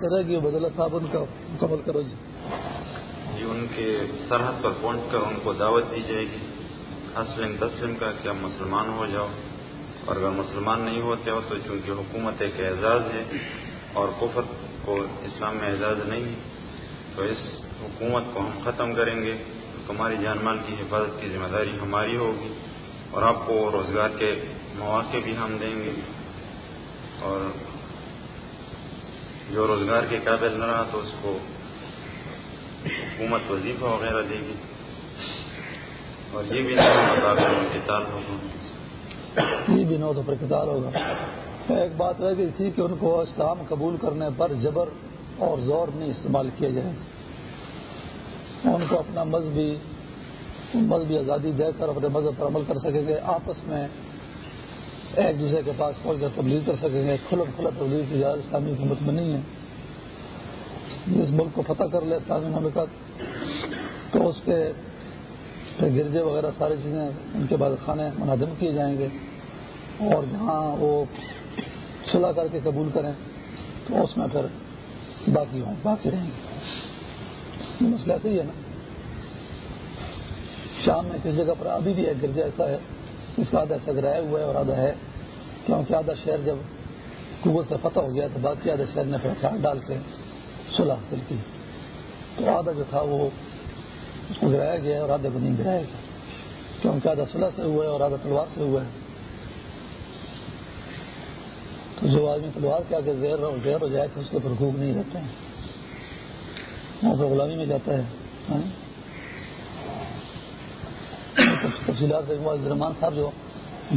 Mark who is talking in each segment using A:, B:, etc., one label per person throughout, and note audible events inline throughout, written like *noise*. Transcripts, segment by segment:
A: باتیں رہ گی بدلا صاحب ان کا مکمل کرو جی۔
B: جی ان کے سرحد پر پہنچ کر ان کو دعوت دی جائے گی۔ اسلم تسلم کا کہ اب مسلمان ہو جاؤ۔ اور اگر مسلمان نہیں ہوتے ہو تو چونکہ حکومت ایک اعزاز ہے اور کفر کو اسلام میں اعزاز نہیں تو اس حکومت کو ہم ختم کریں گے۔ تمہاری جان مال کی حفاظت کی ذمہ داری ہماری ہوگی اور آپ کو روزگار کے مواقع بھی ہم دیں گے۔ اور جو روزگار کے قابل نہ رہا تو اس کو حکومت وظیفہ وغیرہ دے گی۔ اور یہ بھی نہ کتاب ہوگا
A: یہ بھی نو تو پر کتاب ہوگا۔ ایک بات رہ گئی تھی کہ ان کو اسلام قبول کرنے پر جبر اور زور نہیں استعمال کیا جائے۔ ان کو اپنا مذہبی مذہبی آزادی دے کر اپنے مذہب پر عمل کر سکیں گے۔ آپس میں ایک دوسرے کے پاس پہنچ کر تبلیغ کر سکیں گے، کھلم کھلا تبلیغ کی جائے اسلامی حکومت میں نہیں ہے۔ جس ملک کو فتح کر لے اسلامی مملکت، تو اس کے گرجے وغیرہ ساری چیزیں ان کے بعد خانے منہدم کیے جائیں گے۔ اور جہاں وہ صلاح کر کے قبول کریں، تو اس میں پھر باقی ہوں، باقی رہیں گے۔ مسئلہ ایسا ہی ہے نا۔ شام میں کس جگہ پر ابھی بھی ایک گرجا ایسا ہے اس کا آدھا سگرایا ہوا ہے اور آدھا ہے؟ کیونکہ آدھا شہر جب قوت سے فتح ہو گیا تو باقی آدھا شہر نے پھر ڈال کے صلح حاصل کی۔ تو آدھا جو تھا وہ اس کو گرایا گیا اور آدھے کو نہیں گرایا گیا۔ کیونکہ آدھا صلح سے ہوا ہے اور آدھا تلوار سے ہوا ہے۔ تو جو آدمی تلوار کے آگے زیر زیر ہو جائے تو اس کے اوپر بھوک نہیں رہتے۔ ہیں وہ تو غلامی میں جاتا ہے۔ ہاں؟ تفصیلات رحمان صاحب جو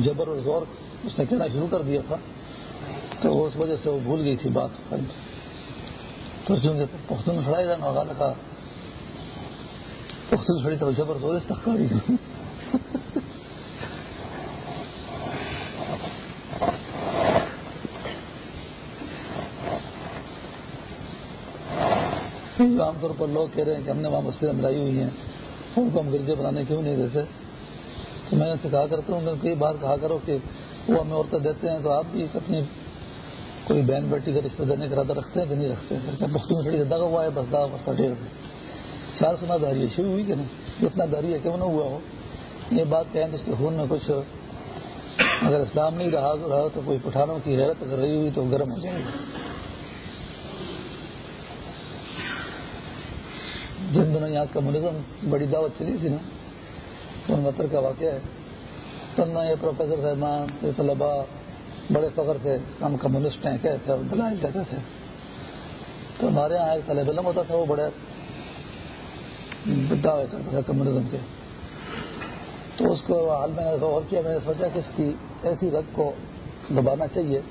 A: جبر اور زور اس نے کہنا شروع کر دیا تھا، تو اس وجہ سے وہ بھول گئی تھی بات۔ تو چونکہ پختون کھڑائی جانا ہوگا کہا پختون کھڑی تو جبر زور اس تک کھڑی عام طور پر لوگ کہہ رہے ہیں کہ ہم نے وہاں مسجد ملائی ہوئی ہیں، ان کو ہم گرجے بنانے کیوں نہیں دیتے؟ تو میں سے کہا کرتا ہوں کئی بار کہا کرو کہ وہ ہمیں عورتیں دیتے ہیں تو آپ بھی اپنی کوئی بہن بیٹی کا رشتہ دینے کا ارادہ رکھتے ہیں کہ نہیں رکھتے ہیں؟ بختی میں تھوڑی دگا ہوا ہے، بس داغ بستا ڈیڑھ چار سنا داری ہے، شروع ہوئی کہ نہیں؟ جتنا داری ہے، کیوں نہ ہوا ہو؟ یہ بات کہیں تو اس کے خون میں کچھ اگر اسلام نہیں رہا تو رہا تو کوئی پٹھانوں کی حیرت اگر رہی ہوئی تو گرم ہو جائے گی جن دنوں یہاں کمیونزم بڑی دعوت چلی تھی نا سون متر کا واقعہ ہے۔ تب میں یہ پروفیسر صاحبان، یہ طلبا بڑے فخر تھے، ہم کمیونسٹ ہیں، کہتے دلائل دیتے تھے۔ تو ہمارے یہاں ایک طالب علم ہوتا تھا، وہ بڑے دعوے کرتا تھا کمیونزم کے۔ تو اس کو حال میں نے غور کیا، میں نے سوچا کہ اس کی ایسی رگ کو دبانا چاہیے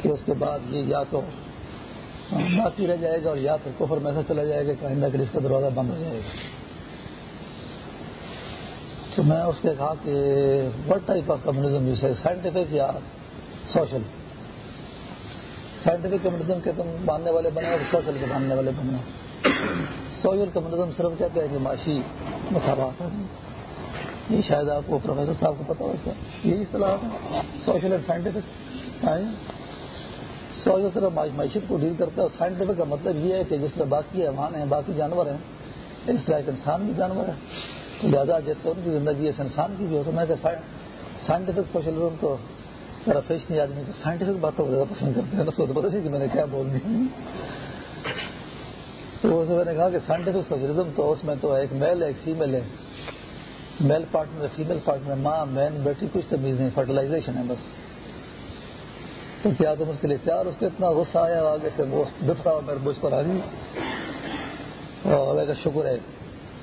A: کہ اس کے بعد یہ یا تو باقی رہ جائے گا اور یا پھر کفر میں ایسا چلا جائے گا کہ آئندہ کے اس کا دروازہ بند ہو جائے گا۔ تو میں اس کے کہا کہ what type of communism use ہے سائنٹیفک یا سوشل سائنٹیفک کمیونزم کے تم ماننے والے بنے اور سوشل کے ماننے والے بنے سوشل کمیونزم صرف کہتے ہیں کہ معاشی مساوات یہ شاید آپ کو پروفیسر صاحب کو پتا ہوتا ہے یہی اصطلاح ہے. سوشل اینڈ سائنٹیفک سوشل صرف معیشت کو ڈیل کرتا ہے. اور سائنٹیفک کا مطلب یہ ہے کہ جس طرح باقی حیوان ہیں، باقی جانور ہیں، اس طرح ایک انسان بھی جانور ہے. تو زیادہ جیسے ان کی زندگی ہے انسان کی بھی ہو تو میں کہ سائنٹیفک سوشلزم تو ذرا فیش نہیں آدمی تو سائنٹیفک باتوں کو زیادہ پسند کرتے ہیں اس کو تو پتہ نہیں کہ میں نے کیا بول دی تو میں نے کہا کہ سائنٹیفک سوشلزم تو اس میں تو ایک میل ہے ایک فیمل ہے۔ میل پارٹنر فیمل پارٹنر ماں مین بیٹی، کچھ تمیز نہیں فرٹیلائزیشن ہے بس۔ تو کیا تم اس کے لیے پیار اس کو اتنا غصہ آیا، آگے سے وہ دفتا میرے بوجھ پر آ گئی۔ اور اللہ کا شکر ہے۔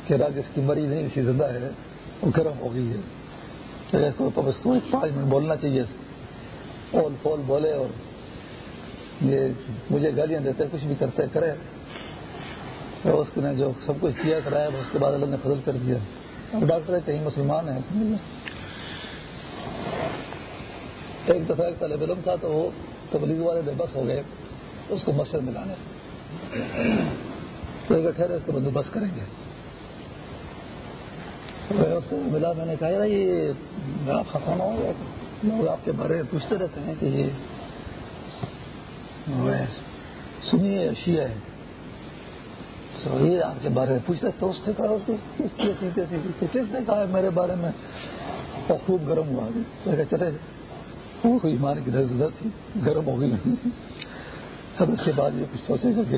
A: کہ رگ اس کی مری نہیں اسی زندہ ہے وہ گرم ہو گئی ہے اس کو اس کو پانچ منٹ بولنا چاہیے۔ اول فول بولے اور یہ مجھے گالیاں دیتے کچھ بھی کرتے کرے۔ تو اس نے جو سب کچھ کیا، کرایا اس کے بعد اللہ نے فضل کر دیا۔ اب ڈاکٹر کہیں مسلمان ہیں۔ ایک دفعہ ایک طالب علم تھا تو وہ تبلیغ والے بے بس ہو گئے، اس کو مسجد میں لانے ٹھہرے، اس کو بندوبست کریں گے۔ اس ملا، میں نے کہا یہ آپ خفانہ ہو لوگ آپ کے بارے میں پوچھتے رہتے ہیں کہ یہ سنیے اشیاء ہے۔ یہ آپ کے بارے میں پوچھ سکتے اس نے کہا کس کس نے کہا، میرے بارے میں اور خوب گرم ہوا۔ تو چلے وہ کوئی ایمان کی ضرورت تھی، گرم ہو گئی۔ اب اس کے بعد یہ کچھ سوچے گا کہ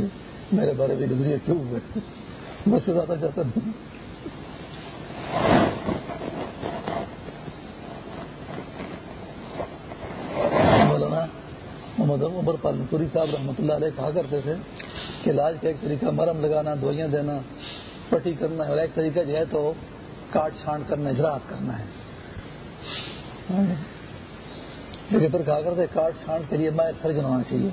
A: میرے بارے میں نظریہ کیوں ہوئے بس سے زیادہ چاہتا نہیں مولانا محمد عمر پالنپوری صاحب رحمۃ اللہ علیہ کہا کرتے تھے کہ علاج کا ایک طریقہ مرم لگانا دوائیاں دینا، پٹی کرنا ہے اور ایک طریقہ جو ہے تو کاٹ چھانٹ کرنا اجراعت کرنا ہے۔ لیکن پھر کہا کرتے کاٹ چھانٹ کے لیے میں سرجن ہونا چاہیے۔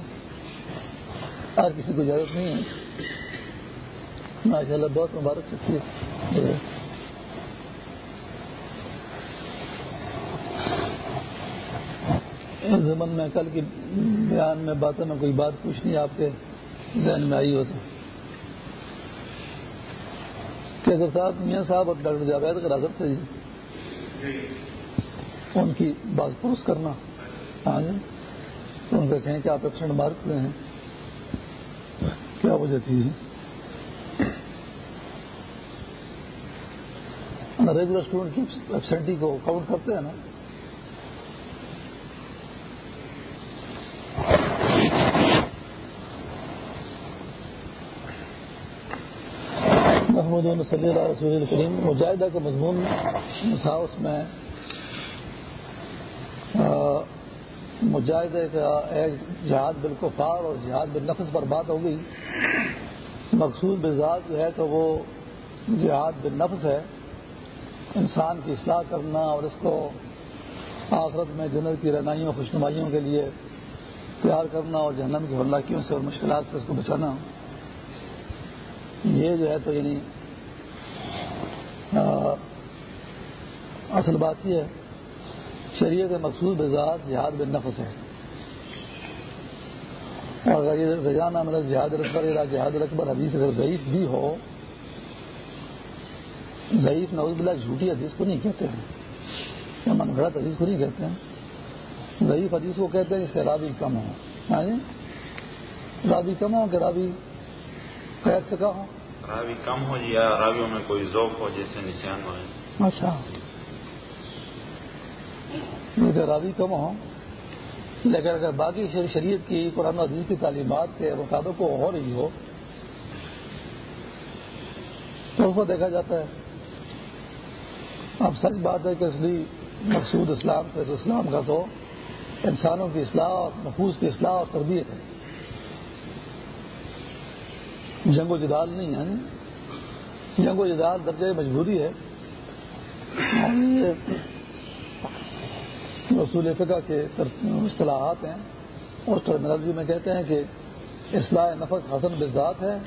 A: ہر کسی کو اجازت نہیں ہے۔ ماشاء اللہ بہت مبارک سکتی زمن میں کل کی بیان میں باتوں میں کوئی بات پوچھنی آپ کے ذہن میں آئی ہو تو۔ کیسر صاحب، میاں صاحب اور ڈاکٹر جاوید کا حضرت تھے جی۔ ان کی بات پروس کرنا۔ ہاں جی۔ ان کو کہیں کہ آپ ایبسنٹ مارک میں ہیں۔ کیا وجہ تھی جی؟ ہاں، ریگولر اسٹوڈنٹ کی ایبسینٹی کو کاؤنٹ کرتے ہیں نا۔ محمود صلی اللہ رسول الکریم مجاہدہ کا مضمون تھا، اس میں مجاہدے کا ایک جہاد بالکفار اور جہاد بالنفس پر بات ہو گئی۔ مقصود بذات جو ہے تو وہ جہاد بالنفس ہے۔ انسان کی اصلاح کرنا اور اس کو آخرت میں جنت کی رہنائیوں خوشنمائیوں کے لیے تیار کرنا اور جہنم کی ہلاکیوں سے اور مشکلات سے اس کو بچانا۔ یہ جو ہے تو یعنی اصل بات یہ ہے، شریعت مقصود بذات جہاد بن نفس ہے۔ اور اگر یہ مطلب جہاد رقبر یا جہاد اکبر حدیث اگر ضعیف بھی ہو، ضعیف نوز بلا جھوٹی حدیث کو نہیں کہتے ہیں۔ یا من گھڑت حدیث کو نہیں کہتے ہیں۔ ضعیف حدیث کو کہتے ہیں جس کے رابی کم ہو جی؟ یعنی رابی کم ہو کہ رابی قید سے کا ہو
B: راوی کم ہو جی یا راویوں میں کوئی ذوق ہو جیسے نشان ہو
A: اچھا۔ راوی کم ہو لیکن اگر باقی شریعت کی قرآن عزیز کی تعلیمات کے مطابق ہو رہی ہو، تو اس کو دیکھا جاتا ہے۔ اب سچ بات ہے کہ اصلی مقصود اسلام سے اسلام کا تو انسانوں کی اصلاح اور محفوظ کی اصلاح اور تربیت ہے۔ جنگ و جدال نہیں ہے۔ جنگ و جدال درجۂ مجبوری ہے۔ رسول فقہ کے اصطلاحات ہیں۔ اور ٹرمنالوجی میں کہتے ہیں کہ اصلاح نفس حسن بذات ہے۔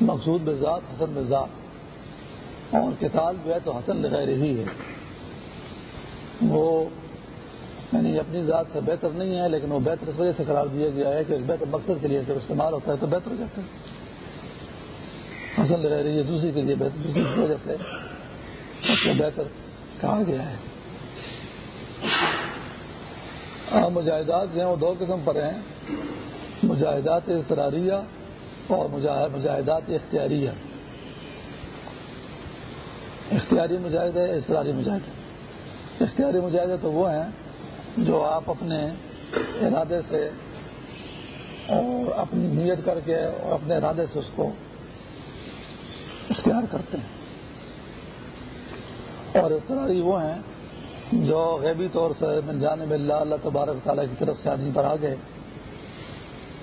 A: مقصود بذات حسن بذات اور کتاب جو ہے تو حسن لغیر ہی ہے۔ وہ یعنی اپنی ذات سے بہتر نہیں ہے، لیکن وہ بہتر اس وجہ سے قرار دیا گیا ہے کہ ایک بہتر مقصد کے لیے جب استعمال ہوتا ہے تو بہتر ہو جاتا ہے۔ حسن لگا رہی ہے دوسری کے لیے بہتر، دوسری کی وجہ سے اس کو بہتر کہا گیا ہے۔ مجاہدات جو ہیں، وہ دو قسم پر ہیں۔ مجاہدات اضطراریہ اور مجاہدات اختیاریہ۔ اختیاری مجاہدے اضطراری مجاہدے اختیاری مجاہدے تو وہ ہیں جو آپ اپنے ارادے سے اور اپنی نیت کر کے اور اپنے ارادے سے اس کو اختیار کرتے ہیں۔ اور اس طرح وہ ہیں جو غیبی طور سے من جانب اللہ اللہ تبارک تعالیٰ کی طرف سے آدمی پر آ گئے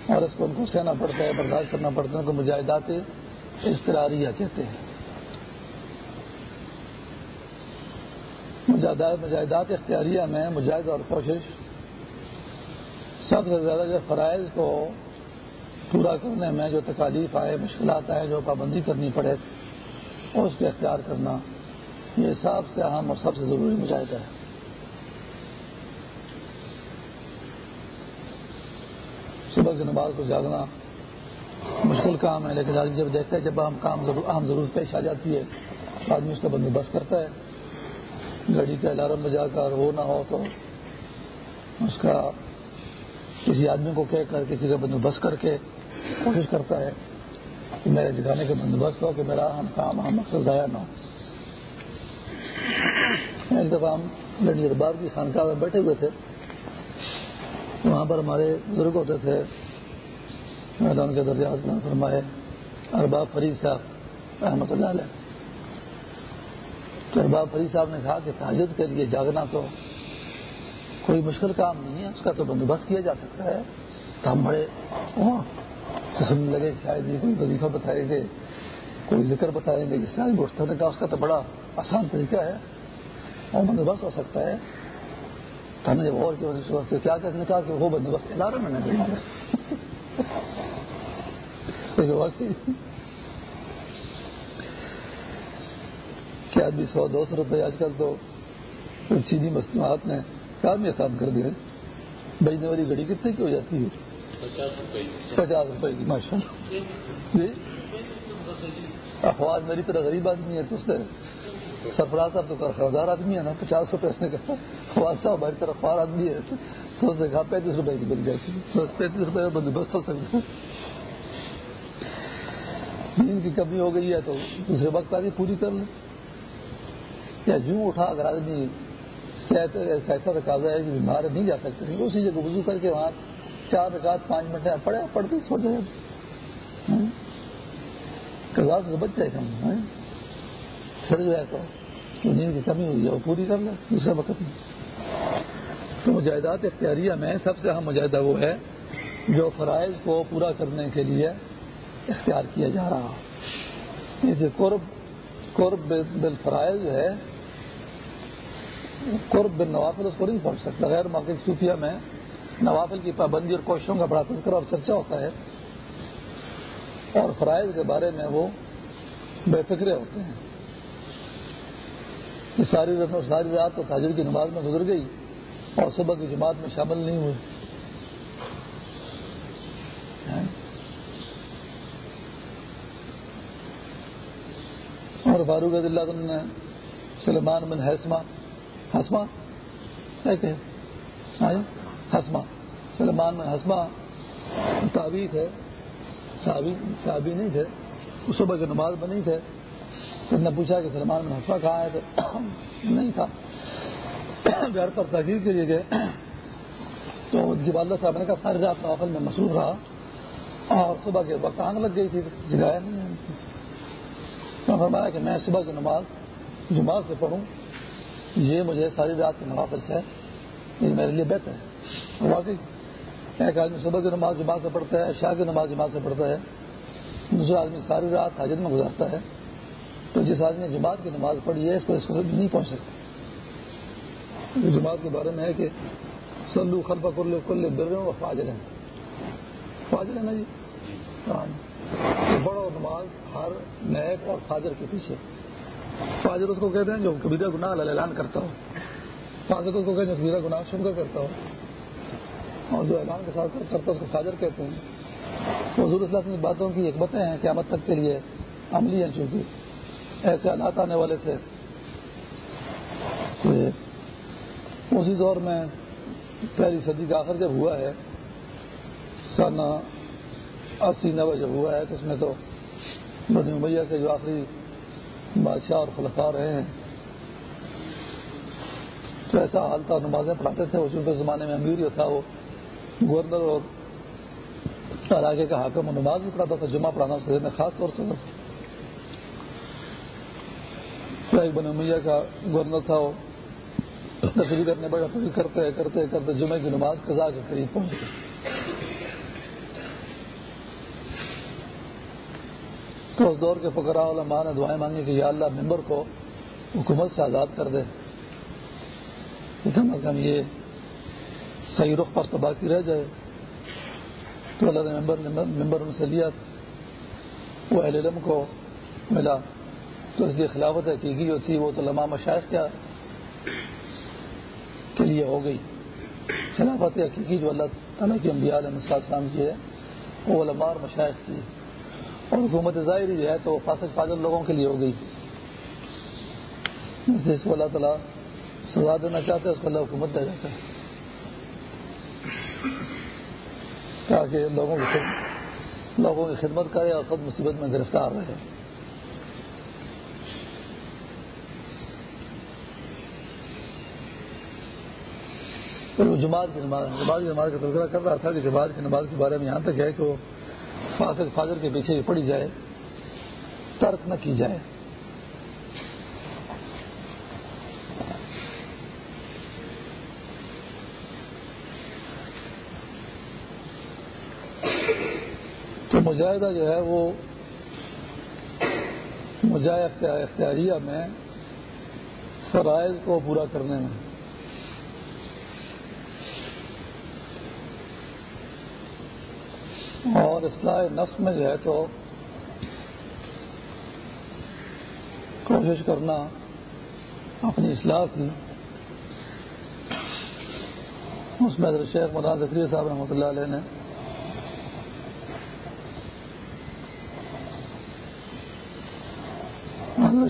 A: اور اس کو ان کو سہنا پڑتا ہے، برداشت کرنا پڑتا ہے، ان کو مجاہدات استراریہ کہتے ہیں۔ مجاہدات اختیاریہ میں مجاہد اور کوشش سب سے زیادہ جو فرائض کو پورا کرنے میں جو تکالیف آئے، مشکلات آئے، جو پابندی کرنی پڑے اور اس کے اختیار کرنا، یہ سب سے اہم اور سب سے ضروری مجاہدہ ہے۔ صبح کی نماز کو جاگنا مشکل کام ہے، لیکن جب دیکھتے ہیں جب ہم کام اہم ضرورت پیش آ جاتی ہے، آدمی اس کا بندوبست کرتا ہے۔ گاڑی کا الارم بجا کر وہ نہ ہو تو اس کا کسی آدمی کو کہہ کر کسی کا بندوبست کر کے کوشش کرتا ہے کہ میرے جگانے کا بندوبست ہو کہ میرا ہم کام ہم مقصد ضائع نہ ہو۔ ایک دفعہ ہم لڑی ارباب کی خانقاہ میں بیٹھے ہوئے تھے۔ وہاں پر ہمارے بزرگ ہوتے تھے۔ میدان کے درجات میں فرمائے۔ ارباب فرید صاحب احمد اللہ علیہ۔ تو ارباب فرید صاحب نے کہا کہ تاجد کے لیے جاگنا تو کوئی مشکل کام نہیں ہے، اس کا تو بندوبست کیا جا سکتا ہے۔ تو ہم بڑے ہاں، سننے لگے شاید یہ کوئی وظیفہ بتائیں گے، کوئی ذکر بتائیں گے، جس طرح اٹھنے کا اس کا تو بڑا آسان طریقہ ہے۔ اور بندوبست ہو سکتا ہے۔ تو ہم نے جب اور کی کیا کہنے کہا کہ وہ بندوبست ادارے میں نے *laughs* کیا آدمی سو دو سو روپئے آج کل تو چینی مصنوعات نے کام آسان کر دیا بجنے والی گھڑی کتنے کی ہو جاتی ہے؟ پچاس روپئے کی۔ ماشاء اللہ جی؟ اخبار میری طرح غریب آدمی ہے تو اس نے سرفراز صاحب تو خریدار آدمی ہے نا پچاس روپئے اس نے کہا۔ خواص صاحب ہماری طرف اخبار آدمی ہے تو اس نے کہا پینتیس روپئے کی بن جاتی ہے پینتیس روپئے بندوبست ہو سکتا نیند کی کمی ہو گئی ہے تو دوسرے وقت آدمی پوری کر لیں۔ یا جوں اٹھا اگر آدمی صحت ایسا تقاضا ہے کہ بیمار نہیں جا سکتے نہیں، اسی جگہ وضو کر کے وہاں چار رکعت، پانچ منٹ پڑے پڑھتے سو جائے۔ ہاں؟ کزا سے بچ جائے کم پھر جو ہے تو نیند کی کمی ہوئی ہے، وہ پوری کر لیں دوسرے وقت میں۔ تو مجاہدات اختیاریہ میں سب سے اہم مجاہدہ وہ ہے جو فرائض کو پورا کرنے کے لیے اختیار کیا جا رہا۔ یہ قرب قرب بل فرائض جو ہے قرب بن نوافل اس کو نہیں پہنچ سکتا۔ غیر موقع صوفیہ میں نوافل کی پابندی اور کوششوں کا بڑا تذکرہ اور چرچا ہوتا ہے اور فرائض کے بارے میں وہ بے فکرے ہوتے ہیں۔ کہ ساری ساری رات تو تاجر کی نماز میں گزر گئی اور صبح کی جماعت میں شامل نہیں ہوئی۔ اور فاروق اللہ نے سلمان بن حسما ہسما ہسما سلمان بن ہسما تعبی تھے صحابی نہیں تھے۔ صبح کی نماز میں نہیں تھے۔ تو نے پوچھا کہ سلمان بن ہسما کہاں ہے؟ تو *coughs* نہیں تھا۔ *coughs* گھر پر تحریر کے لیے گئے۔ *coughs* تو ان کی والدہ صاحب نے کہا ساری رات نوافل میں مصروف رہا اور صبح کے وقت آگ لگ گئی تھی، جگایا نہیں فرمایا کہ میں صبح کی نماز جماعت سے پڑھوں۔ یہ مجھے ساری رات کی نوافل سے یہ میرے لیے بہتر ہے۔ واقعی، ایک آدمی صبح کی نماز جماعت سے پڑھتا ہے شاہ کی نماز جماعت سے پڑھتا ہے، دوسرا آدمی ساری رات حاجت میں گزارتا ہے۔ تو جس آدمی نے جماعت کی نماز پڑھی ہے، اس کو اس کو نہیں پہنچ سکتا۔ جماعت کے بارے میں ہے کہ سلو خلفا کر کل بر رہے ہوں فاجر ہیں فاجر ہے نا جی؟ ہاں۔ بڑو نماز ہر نیک اور فاجر کے پیچھے۔ فاجر اس کو کہتے ہیں جو کبیرہ گناہ اعلان کرتا ہو۔ فاجر اس کو کہتے ہیں کبیرہ گناہ شکر کرتا ہو۔ اور جو اعلان کے ساتھ کرتا ہے اس کو فاجر کہتے ہیں۔ حضور اللہ سے باتوں کی حکمتیں ہیں قیامت تک کے لیے عملی ہیں چونکہ ایسے حالات آنے والے تھے۔ اسی دور میں پہلی صدی کا آخر جب ہوا ہے سن اسی نوے جب ہوا ہے، تو اس میں تو بنی امیہ کے جو آخری بادشاہ اور خلفا رہے ہیں۔ تو ایسا حال تھا، نمازیں پڑھاتے تھے اس کے زمانے میں امیر جو تھا، وہ گورنر اور علاقے کا حاکم اور نماز بھی پڑھاتا تھا، جمعہ پڑھانا اس میں خاص طور سے ایک بن امیہ کا گورنر تھا، وہ تقریر کرنے بڑا کرتے کرتے کرتے جمعے کی نماز قضا کے قریب پہنچ گئی تو اس دور کے فقراء علماء نے دعائیں مانگی کہ یا اللہ ممبر کو حکومت سے آزاد کر دے۔ کم از کم یہ صحیح رخ پر تو باقی رہ جائے۔ تو اللہ نے ممبر ممبر ان سے لیا۔ وہ اہل علم کو ملا۔ تو اس کی خلافت حقیقی جو تھی وہ تو لمحہ مشاعر کیا کے لیے ہو گئی۔ خلافت حقیقی جو اللہ تعالیٰ کی انبیاء علیہ السلام کی ہے، وہ علماء اور مشاعر کی اور حکومت ظاہری جو ہے تو فاسد فاضل لوگوں کے لیے ہو گئی۔ جس کو اللہ تعالیٰ سزا دینا چاہتے ہیں اس کو اللہ حکومت دے جاتا ہے۔ تاکہ لوگوں کی لوگوں کی خدمت کرے اور خود مصیبت میں گرفتار رہے۔ پھر وہ جماعت کی نماز، جماعت کی نماز کا تذکرہ کر رہا تھا کہ جماعت کی نماز کے بارے میں یہاں تک ہے کہ وہ فاسق فاضر کے پیچھے پڑی جائے، ترک نہ کی جائے۔ تو مجاہدہ جو ہے وہ مجاہد اختیاریہ میں فرائض کو پورا کرنے میں۔ اور اصلاح نفس میں جو ہے تو کوشش کرنا اپنی اصلاح کی۔ اس میں شیخ مولانا ذکری صاحب رحمۃ اللہ علیہ نے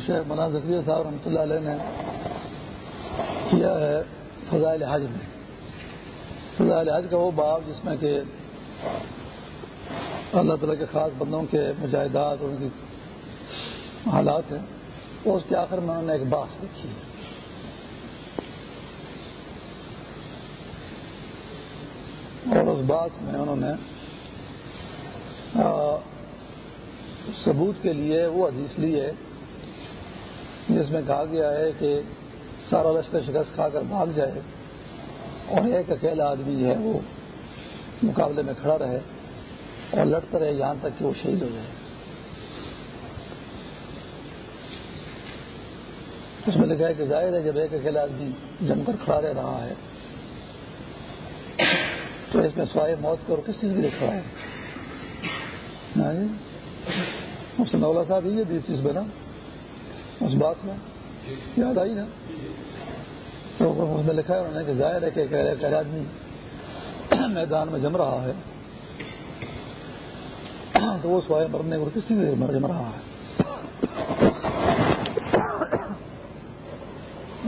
A: شیخ مولانا ذکری صاحب رحمۃ اللہ علیہ نے کیا ہے فضائل حج میں۔ فضائل حج کا وہ باب جس میں کہ اللہ تعالیٰ کے خاص بندوں کے مجاہدات اور ان کی حالات ہیں، اور اس کے آخر میں انہوں نے ایک باس لکھی ہے۔ اور اس بات میں انہوں نے ثبوت کے لیے وہ حدیث لی ہے، جس میں کہا گیا ہے کہ سارا لشکر شکست کھا کر بھاگ جائے اور ایک اکیلا آدمی جو ہے وہ مقابلے میں کھڑا رہے۔ اور لڑتا رہے یہاں تک کہ وہ شہید ہو جائے۔ اس میں لکھا ہے کہ ظاہر ہے جب ایک اکیلا آدمی جم کر کھڑا رہ رہا ہے، تو اس میں سوائے موت کو اور کس چیز کے لیے کھڑا ہے؟ ہاں جی۔ اس نولا صاحب ہی ہے بیس چیز میں نا اس بات میں یاد آئی نا۔ تو اس میں لکھا ہے انہوں نے کہ ظاہر ہے کہ ایک آدمی میدان میں جم رہا ہے۔ تو وہ سوائے مرنے اور کسی بھی مر رہا ہے۔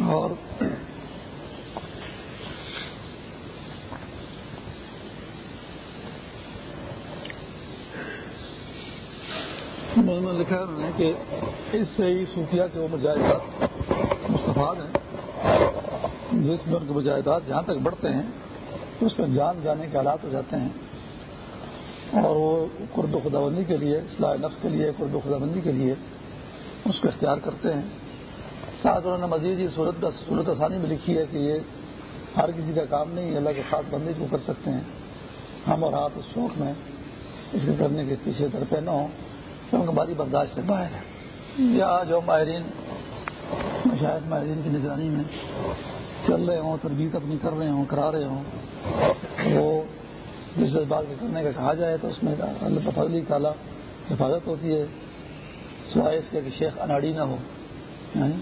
A: اور لکھا ہے انہوں نے کہ اس سے ہی صوفیہ کے وہ مجاہدات مستفاد ہیں۔ جس میں ان کے مجاہدات جہاں تک بڑھتے ہیں، اس میں جان جانے کے حالات ہو جاتے ہیں۔ اور وہ قرب خدا بندی کے لیے، اصلاح نفس کے لیے، قرب خدا بندی کے لیے اس کو اختیار کرتے ہیں۔ ساتھ انہوں نے مزید یہ صورت صورت آسانی میں لکھی ہے کہ یہ ہر کسی کا کام نہیں اللہ کے خاص بندی کو کر سکتے ہیں۔ ہم اور آپ اس شوق میں اس کے کرنے کے پیچھے درپے نہ ہوں۔ کیونکہ ہماری برداشت سے باہر ہے۔ یا جو ماہرین شاید ماہرین کی نگرانی میں چل رہے ہوں، تربیت اپنی کر رہے ہوں، کرا رہے ہوں۔ وہ جس بات کے کرنے کا کہا جائے تو اس میں اللہ فضلی کالا حفاظت ہوتی ہے۔ سوائے اس کے کہ شیخ اناڑی نہ ہو۔ یعنی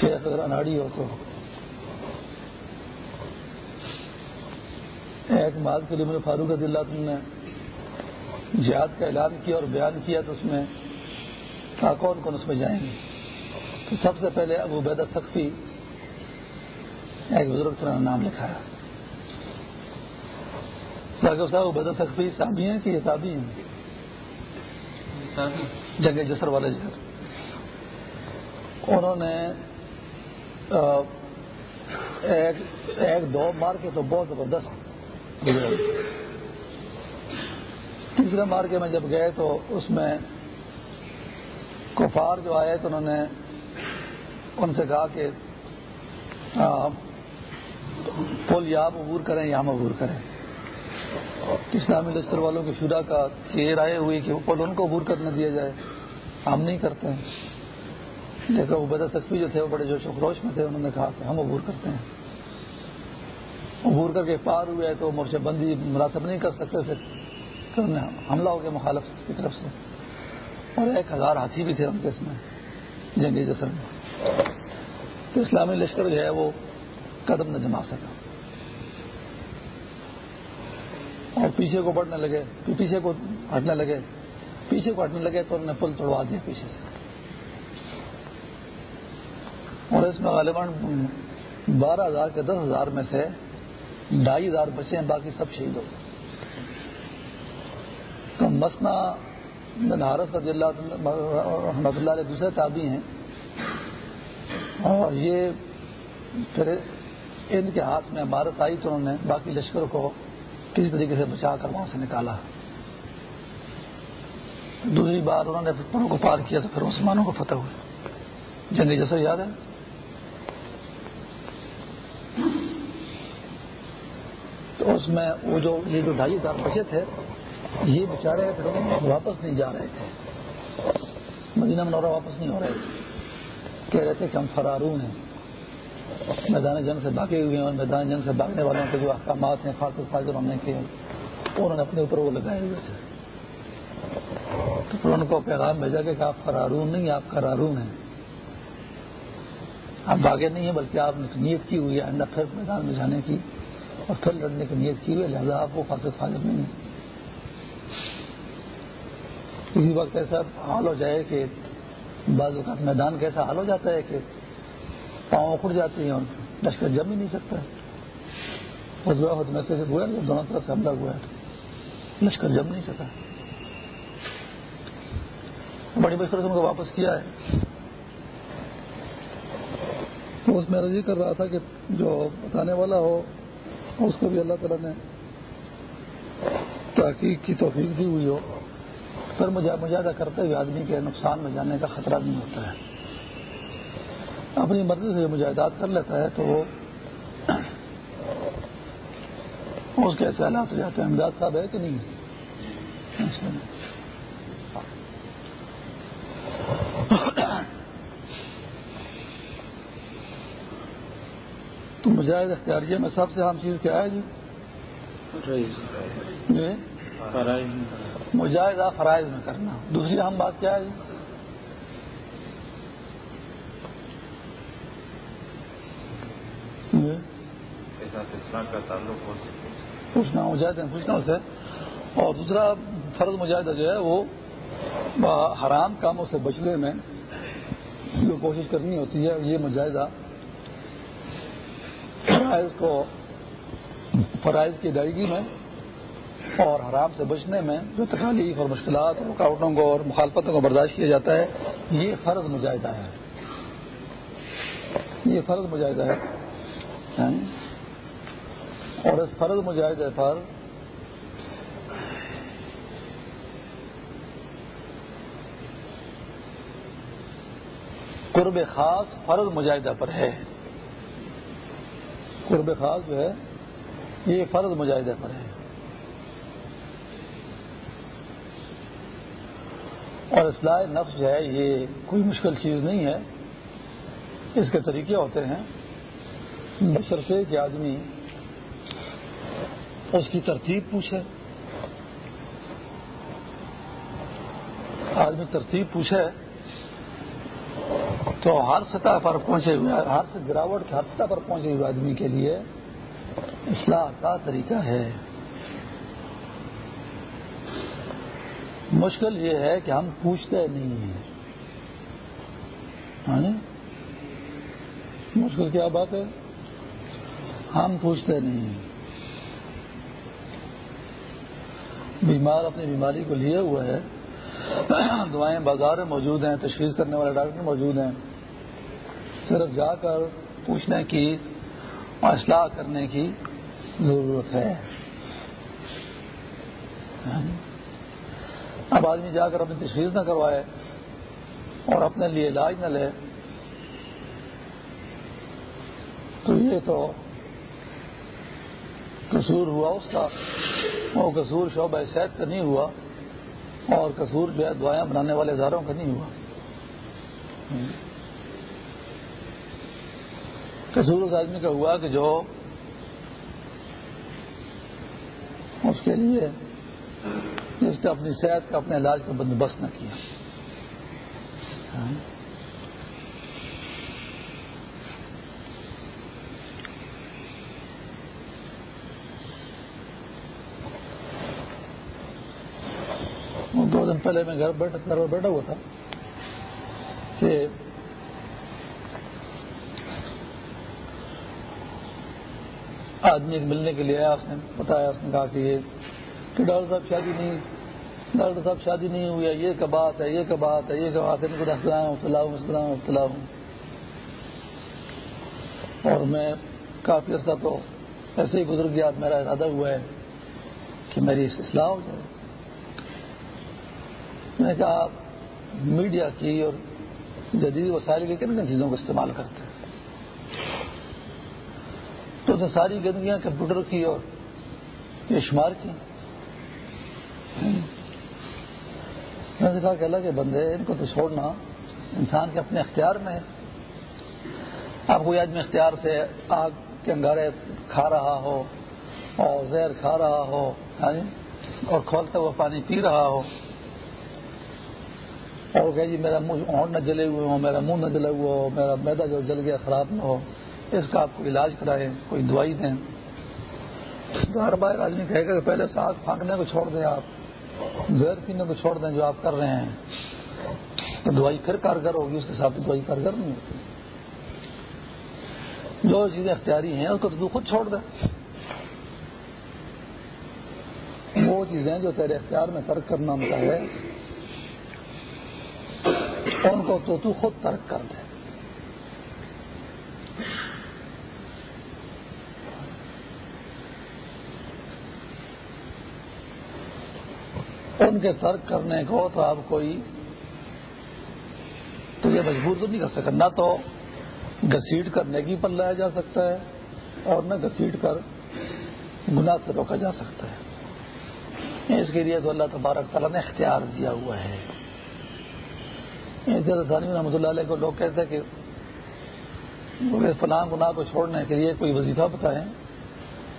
A: شیخ اگر اناڑی ہو تو ایک بات کے لیے فاروق اللہ نے جہاد کا اعلان کیا اور بیان کیا تو اس میں کہا کون کون اس میں جائیں گے؟ تو سب سے پہلے ابو بیدہ سختی ایک بزرگ سے نام لکھا ہے صاحب ابیدا سختی سامی ہیں کہ یہ تابی ہیں؟ جگہ جسر والے جگہ انہوں نے ایک ایک دو مار کے تو بہت زبردست تیسرے مارکے میں جب گئے تو اس میں کفار جو آئے تو انہوں نے ان سے کہا کہ پل یا عبور کریں یا ہم عبور کریں۔ اسلامی لشکر والوں کے شورا کا یہ رائے ہوئی کہ پل ان کو عبور کرنے دیا جائے؟ ہم نہیں کرتے ہیں۔ لیکن وہ بدا جو تھے، وہ بڑے جوش و خروش میں تھے، انہوں نے کہا کہ ہم عبور کرتے ہیں۔ عبور کر کے پار ہوئے تو مورچہ بندی مراسب نہیں کر سکتے تھے۔ حملہ ہو گیا مخالف کی طرف سے۔ اور ایک ہزار ہاتھی بھی تھے ان کے اس میں، جنگی جسر میں۔ تو اسلامی لشکر جو ہے، وہ قدم نہ جما سکا۔ اور پیچھے کو بڑھنے لگے، پھر پیچھے کو ہٹنے لگے، پیچھے کو ہٹنے لگے تو انہوں نے پل توڑوا دیا پیچھے سے۔ اور اس میں غالباً بارہ ہزار کے دس ہزار میں سے ڈھائی ہزار بچے ہیں، باقی سب شہید ہو تو مسنا بنارس رضی اللہ رحمۃ اللہ علیہ دوسرے تابی ہیں۔ اور یہ پھر ان کے ہاتھ میں عمارت آئی تو انہوں نے باقی لشکر کو کسی طریقے سے بچا کر وہاں سے نکالا؟ دوسری بار انہوں نے پھر کو پار کیا تو پھر عثمانوں کو فتح ہوئے جنگی جیسے یاد ہے؟ تو اس میں وہ جو یہ جو ڈھائی ہزار بچے تھے، یہ بیچارے واپس نہیں جا رہے تھے۔ مدینہ منورہ واپس نہیں ہو رہے تھے۔ کہہ رہے تھے کہ ہم فرارون ہیں۔ میدان جنگ سے بھاگے ہوئے ہیں اور میدان جنگ سے بھاگنے والوں کے جو احکامات ہیں فاصل فاضر ہم نے کیے انہوں نے اپنے اوپر وہ لگائے ہوئے تھے۔ تو پھر ان کو پیغام بھیجا کہ آپ فرارون نہیں، آپ کرارون ہیں۔ آپ بھاگے نہیں ہیں، بلکہ آپ نے نیت کی ہوئی ہے، آئندہ پھر میدان میں جانے کی اور پھر لڑنے کی نیت کی ہوئی ہے، لہٰذا آپ کو فاصل فاضر نہیں ہے کسی وقت ایسا حال ہو جائے کہ بعض اوقات میدان کیسا حال ہو جاتا ہے کہ پاؤں اکڑ جاتی ہیں اور لشکر جم ہی نہیں سکتا۔ میں سے ہوا دونوں طرف سے حملہ ہوا ہے، لشکر جم نہیں سکا۔ بڑی مشکل سے ان کو واپس کیا ہے۔ تو اس میں رضی کر رہا تھا کہ جو بتانے والا ہو، اس کو بھی اللہ تعالیٰ نے تحقیق کی توفیق دی ہوئی ہو۔ پھر مجاہدہ کرتے ہوئے آدمی کے نقصان میں جانے کا خطرہ نہیں ہوتا ہے۔ اپنی مرضی سے مجاہدات کر لیتا ہے تو وہ اس کے ایسے حالات ہو جاتے ہیں۔ امداد صاحب ہے کہ نہیں؟ تو مجاہد اختیاریہ میں سب سے عام چیز کیا ہے جی؟ مجاہدہ فرائض میں کرنا۔ دوسری اہم بات کیا ہے جی؟
B: کا تعلق ہو
A: پوچھنا مجاہد پوچھنا اسے اور دوسرا فرض مجاہدہ جو ہے وہ حرام کاموں سے بچنے میں جو کوشش کرنی ہوتی ہے، یہ مجاہدہ فرائض کو، فرائض کی ادائیگی میں اور حرام سے بچنے میں جو تکالیف اور مشکلات اور رکاوٹوں کو اور مخالفتوں کو برداشت کیا جاتا ہے، یہ فرض مجاہدہ ہے۔ یہ فرض مجاہدہ ہے۔ یعنی اور اس فرض مجاہدے پر قرب خاص فرض مجاہدہ پر ہے۔ قرب خاص جو ہے، یہ فرض مجاہدہ پر ہے۔ اور اصلاح نفس جو ہے، یہ کوئی مشکل چیز نہیں ہے۔ اس کے طریقے ہوتے ہیں۔ بشرفے کہ آدمی اس کی ترتیب پوچھے۔ آدمی ترتیب پوچھے تو ہر سطح پر پہنچے ہوئے، ہر گراوٹ کے ہر سطح پر پہنچے ہوئے آدمی کے لیے اصلاح کا طریقہ ہے۔ مشکل یہ ہے کہ ہم پوچھتے نہیں ہیں۔ ہاں جی؟ مشکل کیا بات ہے؟ ہم پوچھتے نہیں ہیں۔ بیمار اپنی بیماری کو لیے ہوئے ہے دعائیں بازار میں موجود ہیں، تشخیص کرنے والے ڈاکٹر موجود ہیں۔ صرف جا کر پوچھنے کی اصلاح کرنے کی ضرورت ہے۔ اب آدمی جا کر اپنی تشخیص نہ کروائے اور اپنے لیے علاج نہ لے، تو یہ تو قصور ہوا اس کا۔ وہ قصور شعبہ صحت کا نہیں ہوا اور قصور جو ہے دعائیں بنانے والے اداروں کا نہیں ہوا۔ قصور اس آدمی کا ہوا کہ جو اس کے لیے جس نے اپنی صحت کا، اپنے علاج کا بندوبست نہ کیا دو دن پہلے میں گھر بیٹھا گھر بیٹھا ہوا تھا کہ آدمی ایک ملنے کے لیے آیا، اس نے بتایا، اس نے کہا کہ یہ کہ ڈاکٹر صاحب شادی نہیں، ڈاکٹر صاحب شادی نہیں ہوئی ہے، یہ کا بات ہے، یہ کا بات ہے، یہ کا بات ہے ان کو مبتلا ہوں مبتلا ہوں مبتلا ہوں اور میں کافی عرصہ تو ایسے ہی گزر گیا میرا ارادہ ہوا ہے کہ میری اصلاح ہو جائے۔ میں نے کہا آپ میڈیا کی اور جدید وسائل کی کن کن چیزوں کو استعمال کرتے ہیں؟ تو نے ساری گندگیاں کمپیوٹر کی اور یہ شمار کی۔ میں نے کہا کہ اللہ کے بندے، ان کو تو چھوڑنا انسان کے اپنے اختیار میں ہے۔ آپ کوئی آدمی اختیار سے آگ کے انگارے کھا رہا ہو اور زہر کھا رہا ہو یعنی اور کھولتا ہوا پانی پی رہا ہو۔ اور کہ جی؟ میرا منہ اونٹ نہ جلے ہوئے ہو میرا منہ نہ جلے ہوا ہو، میرا میدا جو جل گیا خراب نہ ہو۔ اس کا آپ کو علاج کرائیں، کوئی دوائی دیں۔ تو ہر بار آدمی کہے گا کہ پہلے ساتھ پھانکنے کو چھوڑ دیں آپ۔ زہر پینے کو چھوڑ دیں جو آپ کر رہے ہیں۔ تو دوائی پھر کارگر ہوگی، اس کے ساتھ دوائی کارگر نہیں ہوتی۔ جو چیزیں اختیاری ہیں، اس کو تو خود چھوڑ دیں۔ وہ چیزیں جو تیرے اختیار میں ترک کرنا ہوتا ہے ان کو تو تو خود ترک کر دے۔ ان کے ترک کرنے کو تو آپ کوئی تو یہ مجبور تو نہیں کر سکتا۔ نہ تو گسیٹ کر نیکی پر لایا جا سکتا ہے اور نہ گسیٹ کر گناہ سے روکا جا سکتا ہے۔ اس کے لیے تو اللہ تبارک تعالیٰ نے اختیار دیا ہوا ہے۔ رحمۃ اللہ علیہ کو لوگ کہتے ہیں کہ فلاں گناہ کو چھوڑنے کے لیے کوئی وظیفہ بتائیں۔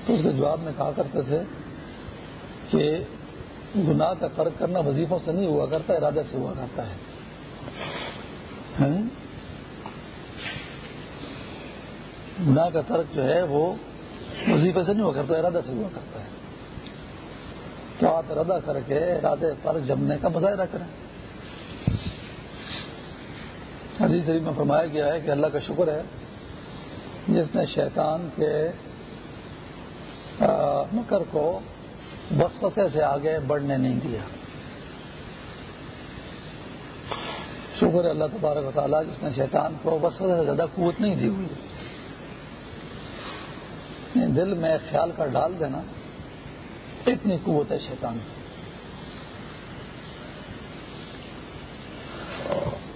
A: تو اس کے جواب میں کہا کرتے تھے کہ گناہ کا ترک کرنا وظیفوں سے نہیں ہوا کرتا، ارادے سے ہوا کرتا ہے۔ ہاں؟ گناہ کا ترک جو ہے وہ وظیفے سے نہیں ہوا کرتا ارادہ سے ہوا کرتا ہے۔ تو آپ ارادہ کر کے ارادے پر جمنے کا مظاہرہ کریں۔ حدیث شریف میں فرمایا گیا ہے کہ اللہ کا شکر ہے جس نے شیطان کے مکر کو بس سے آگے بڑھنے نہیں دیا۔ شکر ہے اللہ تبارک و تعالیٰ جس نے شیطان کو بس سے زیادہ قوت نہیں دی ہوئی۔ یعنی دل میں خیال کر ڈال دینا، اتنی قوت ہے شیطان کی۔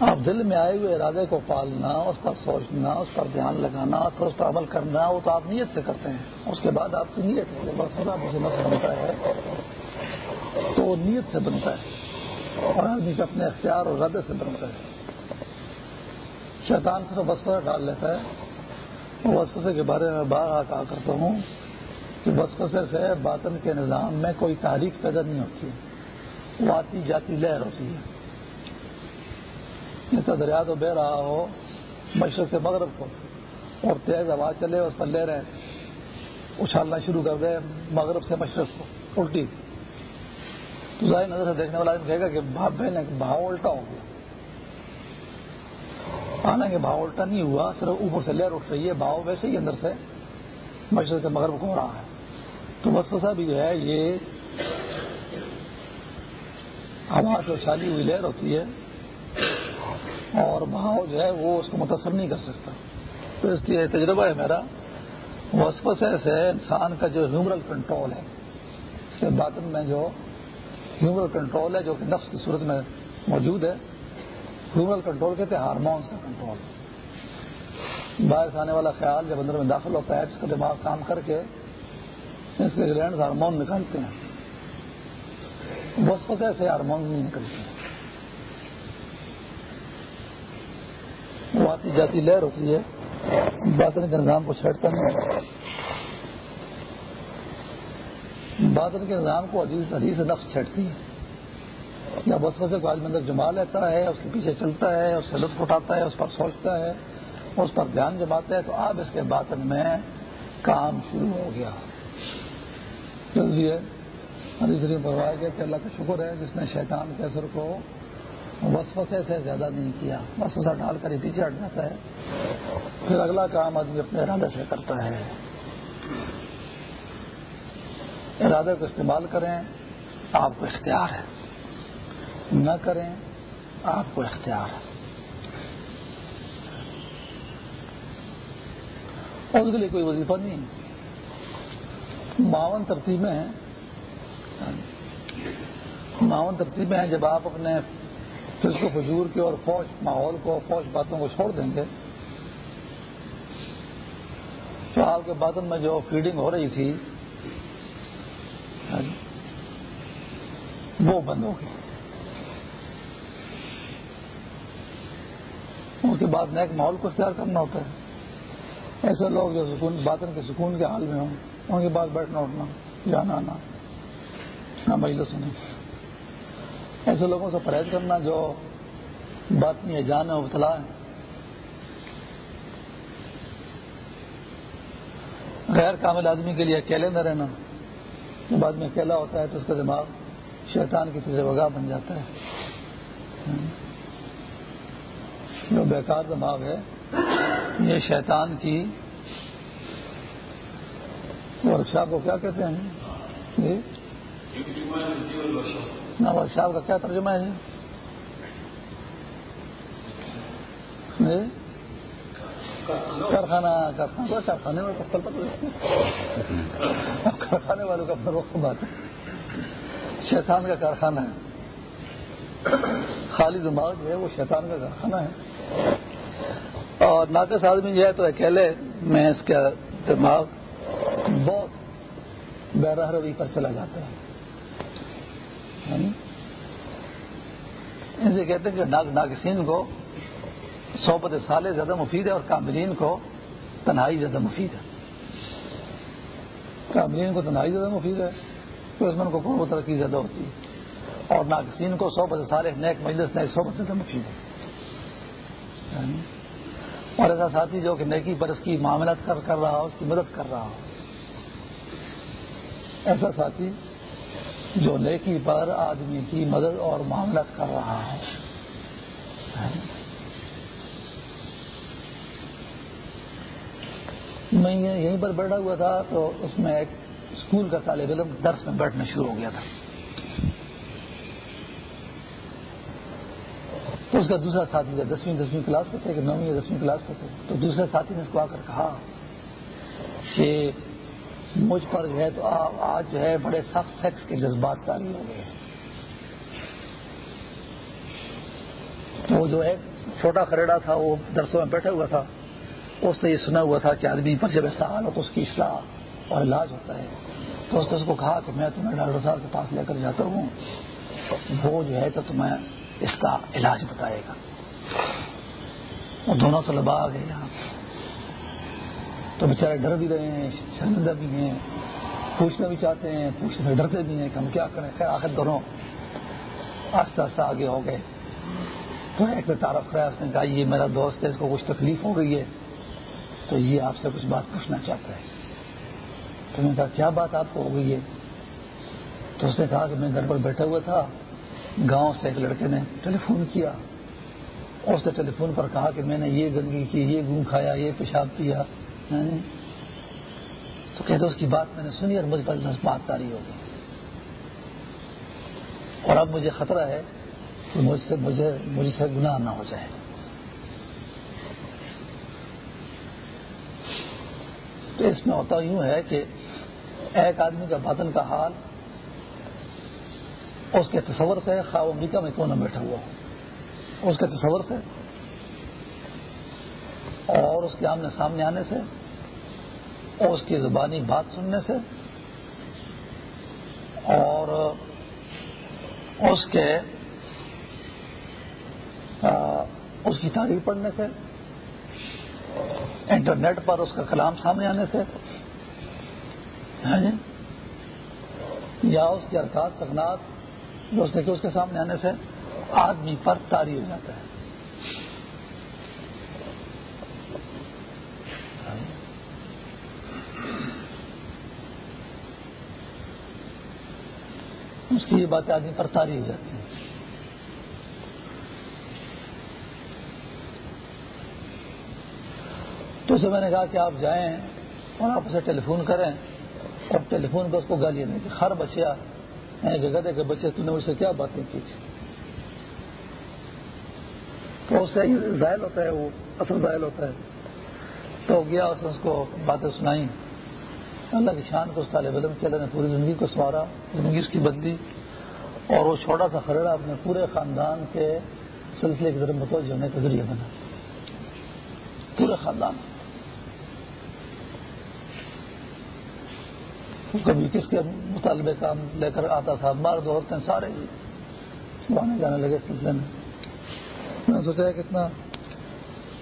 A: آپ دل میں آئے ہوئے ارادے کو پالنا، اس پر سوچنا، اس پر دھیان لگانا پھر اس پر عمل کرنا، وہ تو آپ نیت سے کرتے ہیں۔ اس کے بعد آپ کی نیت ہے بس خدا سے بنتا ہے، تو وہ نیت سے بنتا ہے۔ اور آدمی کے اپنے اختیار اور ارادے سے بنتا ہے۔ شیطان سے تو بس ڈال لیتا ہے۔ وہ بسپسے کے بارے میں بار کہا کرتا ہوں کہ بسپسے سے باطن کے نظام میں کوئی تاریخ پیدا نہیں ہوتی۔ وہ آتی جاتی لہر ہوتی ہے۔ جیسا دریا تو بہ رہا ہو، مشرق سے مغرب کو۔ اور تیز آواز چلے، اس پر لے رہے اچھالنا شروع کر دے مغرب سے مشرق کو۔ الٹی۔ تو ظاہر نظر سے دیکھنے والا کہے گا کہ بھاپ بہن بھاؤ الٹا ہو گیا۔ حالانکہ بھاؤ الٹا نہیں ہوا، صرف اوپر سے لہر اٹھ رہی ہے، بھاؤ ویسے ہی اندر سے مشرق سے مغرب کو ہو رہا ہے۔ تو بس بسا بھی جو ہے، یہ ہوا سے اچھالی ہوئی لہر ہوتی ہے۔ اور بہاؤ جو ہے وہ اس کو متاثر نہیں کر سکتا۔ تو اس لیے تجربہ ہے میرا وسپس سے انسان کا جو ہیومرل کنٹرول ہے، اس کے باطن میں جو ہیومرل کنٹرول ہے، جو کہ نفس کی صورت میں موجود ہے ہیومرل کنٹرول کہتے ہیں ہارمونس کا کنٹرول باہر سے آنے والا خیال جب اندر میں داخل ہوتا ہے، اس کا دماغ کام کر کے اس کے گلینڈ ہارمون نکالتے ہیں۔ وسپسے سے ہارمون نہیں نکلتے ہیں وہ آتی جاتی لہر ہوتی ہے، باطن کے نظام کو چھیڑتا نہیں۔ باطن کے نظام کو حدیث حدیث نفس چھیڑتی ہے۔ جب اس وجہ کو آدمی اندر جما لیتا ہے، اس کے پیچھے چلتا ہے، اس سے لطف اٹھاتا ہے، اس پر سوچتا ہے، اس پر دھیان جماتا ہے، تو اب اس کے باطن میں کام شروع ہو گیا۔ جلدی ہے۔ حدیث پرواہ گیا کہ اللہ کا شکر ہے، جس نے شیطان کے اثر کو وسوسے سے زیادہ نہیں کیا۔ وسوسہ ڈال کر ہی پیچھے ہٹ جاتا ہے۔ پھر اگلا کام آدمی اپنے ارادے سے کرتا ہے۔ ارادے کو استعمال کریں، آپ کو اختیار ہے۔ نہ کریں، آپ کو اختیار ہے۔ اس کے لیے کوئی وظیفہ نہیں۔ معاون ترتیبیں ہیں۔ معاون ترتیبیں ہیں۔ جب آپ اپنے فزق و فجور کے اور فوج ماحول کو فوج باتوں کو چھوڑ دیں گے۔ تو آپ کے بادن میں جو فیڈنگ ہو رہی تھی، وہ بند ہوگی اس کے بعد نیک ماحول کو اختیار کرنا ہوتا ہے۔ ایسے لوگ جو سکون باطن کے سکون کے حال میں ہوں، ان کے بعد بیٹھنا، اٹھنا، جانا، آنا۔ نہ مجلس سنیں ایسے لوگوں سے پرہیز کرنا جو بات میں جان ہے ابتلا ہے۔ غیر کامل آدمی کے لیے اکیلے نہ رہنا۔ بعد میں اکیلا ہوتا ہے تو اس کا دماغ شیطان کی طرح وگاہ بن جاتا ہے۔ جو بیکار دماغ ہے، یہ شیطان کی ورکشاپ کو کیا کہتے ہیں؟ جی۔ جی ورکشاپ کا کیا ترجمہ ہے جی؟, جی؟ کارخانہ کارخانہ کارخانے کارخانے والوں کا اپنا رخ بات ہے۔ شیطان کا کارخانہ ہے۔ خالی دماغ جو ہے وہ شیطان کا کارخانہ ہے۔ اور ناقص آدمی جو ہے تو اکیلے میں اس کا دماغ بہت بیرہ روی پر چلا جاتا ہے۔ یعنی ان سے کہتے ہیں کہ ناقصین کو صحبت سالے زیادہ مفید ہے اور کاملین کو تنہائی زیادہ مفید ہے۔ کاملین کو تنہائی زیادہ مفید ہے تو اس میں ان کو قرب ترقی زیادہ ہوتی ہے۔ اور ناقصین کو صحبت سالے نیک مجلس، نیک صحبت زیادہ مفید ہے۔ یعنی اور ایسا ساتھی جو کہ نیکی پر اس کی معاملات کر کر رہا ہو، اس کی مدد کر رہا ہو۔ ایسا ساتھی جو نیکی پر آدمی کی مدد اور معاملات کر رہا ہے۔ میں یہیں پر بیٹھا ہوا تھا تو اس میں ایک اسکول کا طالب علم درس میں بیٹھنا شروع ہو گیا تھا۔ تو اس کا دوسرا ساتھی تھا دسویں دسویں کلاس کا تھے کہ نویں دسویں کلاس کا تھے، تو دوسرے ساتھی نے اس کو آ کر کہا کہ مجھ پر جو ہے تو آج جو ہے بڑے سخت سیکس کے جذبات تاری ہو گئے تو وہ جو ہے چھوٹا خریدا تھا، وہ درسوں میں بیٹھا ہوا تھا۔ اس نے یہ سنا ہوا تھا کہ آدمی پر جب ایسا حال ہو تو اس کی اصلاح اور علاج ہوتا ہے۔ تو اس نے اس کو کہا کہ میں تمہیں ڈاکٹر صاحب کے پاس لے کر جاتا ہوں۔ وہ جو ہے تو تمہیں اس کا علاج بتائے گا۔ وہ دونوں طلبا آ گئے یہاں۔ تو بیچارے ڈر بھی رہے ہیں، شرمندہ بھی ہیں، پوچھنا بھی چاہتے ہیں، پوچھنے سے ڈرتے بھی ہیں کہ ہم کیا کریں؟ خیر، آخر دونوں آہستہ آہستہ آگے ہو گئے۔ تو ایک نے تعارف کرایا اس نے، کہا یہ میرا دوست ہے، اس کو کچھ تکلیف ہو گئی ہے۔ تو یہ آپ سے کچھ بات پوچھنا چاہتا ہے۔ تو میں نے کہا، کیا بات آپ کو ہو گئی ہے؟ تو اس نے کہا کہ میں گھر پر بیٹھا ہوا تھا، گاؤں سے ایک لڑکے نے ٹیلی فون کیا اس نے ٹیلی فون پر کہا کہ میں نے یہ گندگی کی، یہ گوں کھایا، یہ پیشاب کیا۔ تو کہتے اس کی بات میں نے سنی اور مجھ پر بات تاری ہو گئی۔ اور اب مجھے خطرہ ہے کہ مجھ سے مجھے مجھ سے گناہ نہ ہو جائے۔ تو اس میں ہوتا یوں ہے کہ ایک آدمی کا باطن کا حال، اس کے تصور سے خواب امریکہ میں کیوں نہ بیٹھا ہوا ہو؟ اس کے تصور سے اور اس کے آمنے سامنے آنے سے اور اس کی زبانی بات سننے سے اور اس کے اس کی تعریف پڑھنے سے، انٹرنیٹ پر اس کا کلام سامنے آنے سے ہاں جی، یا اس کے ارکات تکنات جو اس نے کہ اس کے سامنے آنے سے، آدمی پر تاری ہو جاتا ہے۔ اس کی یہ باتیں آدمی پر تاری ہو جاتی ہیں۔ تو اسے میں نے کہا کہ آپ جائیں اور آپ اسے ٹیلی فون کریں۔ اب ٹیلی فون پہ اس کو گالیاں نہیں ہر بچیا گدے کے بچے، تم نے مجھ سے کیا باتیں کی تھی؟ تو اس سے ظاہر ہوتا ہے، وہ اصل ظاہر ہوتا ہے۔ تو گیا اس نے اس کو باتیں سنائی اللہ کی شان کو اس طالب علم کے اللہ نے پوری زندگی کو سوارا، زندگی اس کی بدلی۔ اور وہ چھوٹا سا خریدا اپنے پورے خاندان کے سلسلے کی طرف متوجہ ہونے کا ذریعہ بنا۔ پورے خاندان۔ کبھی کس کے مطالبے کام لے کر آتا تھا مرد عورتیں سارے ہی۔ آنے جانے لگے سلسلے میں۔ میں نے سوچا کتنا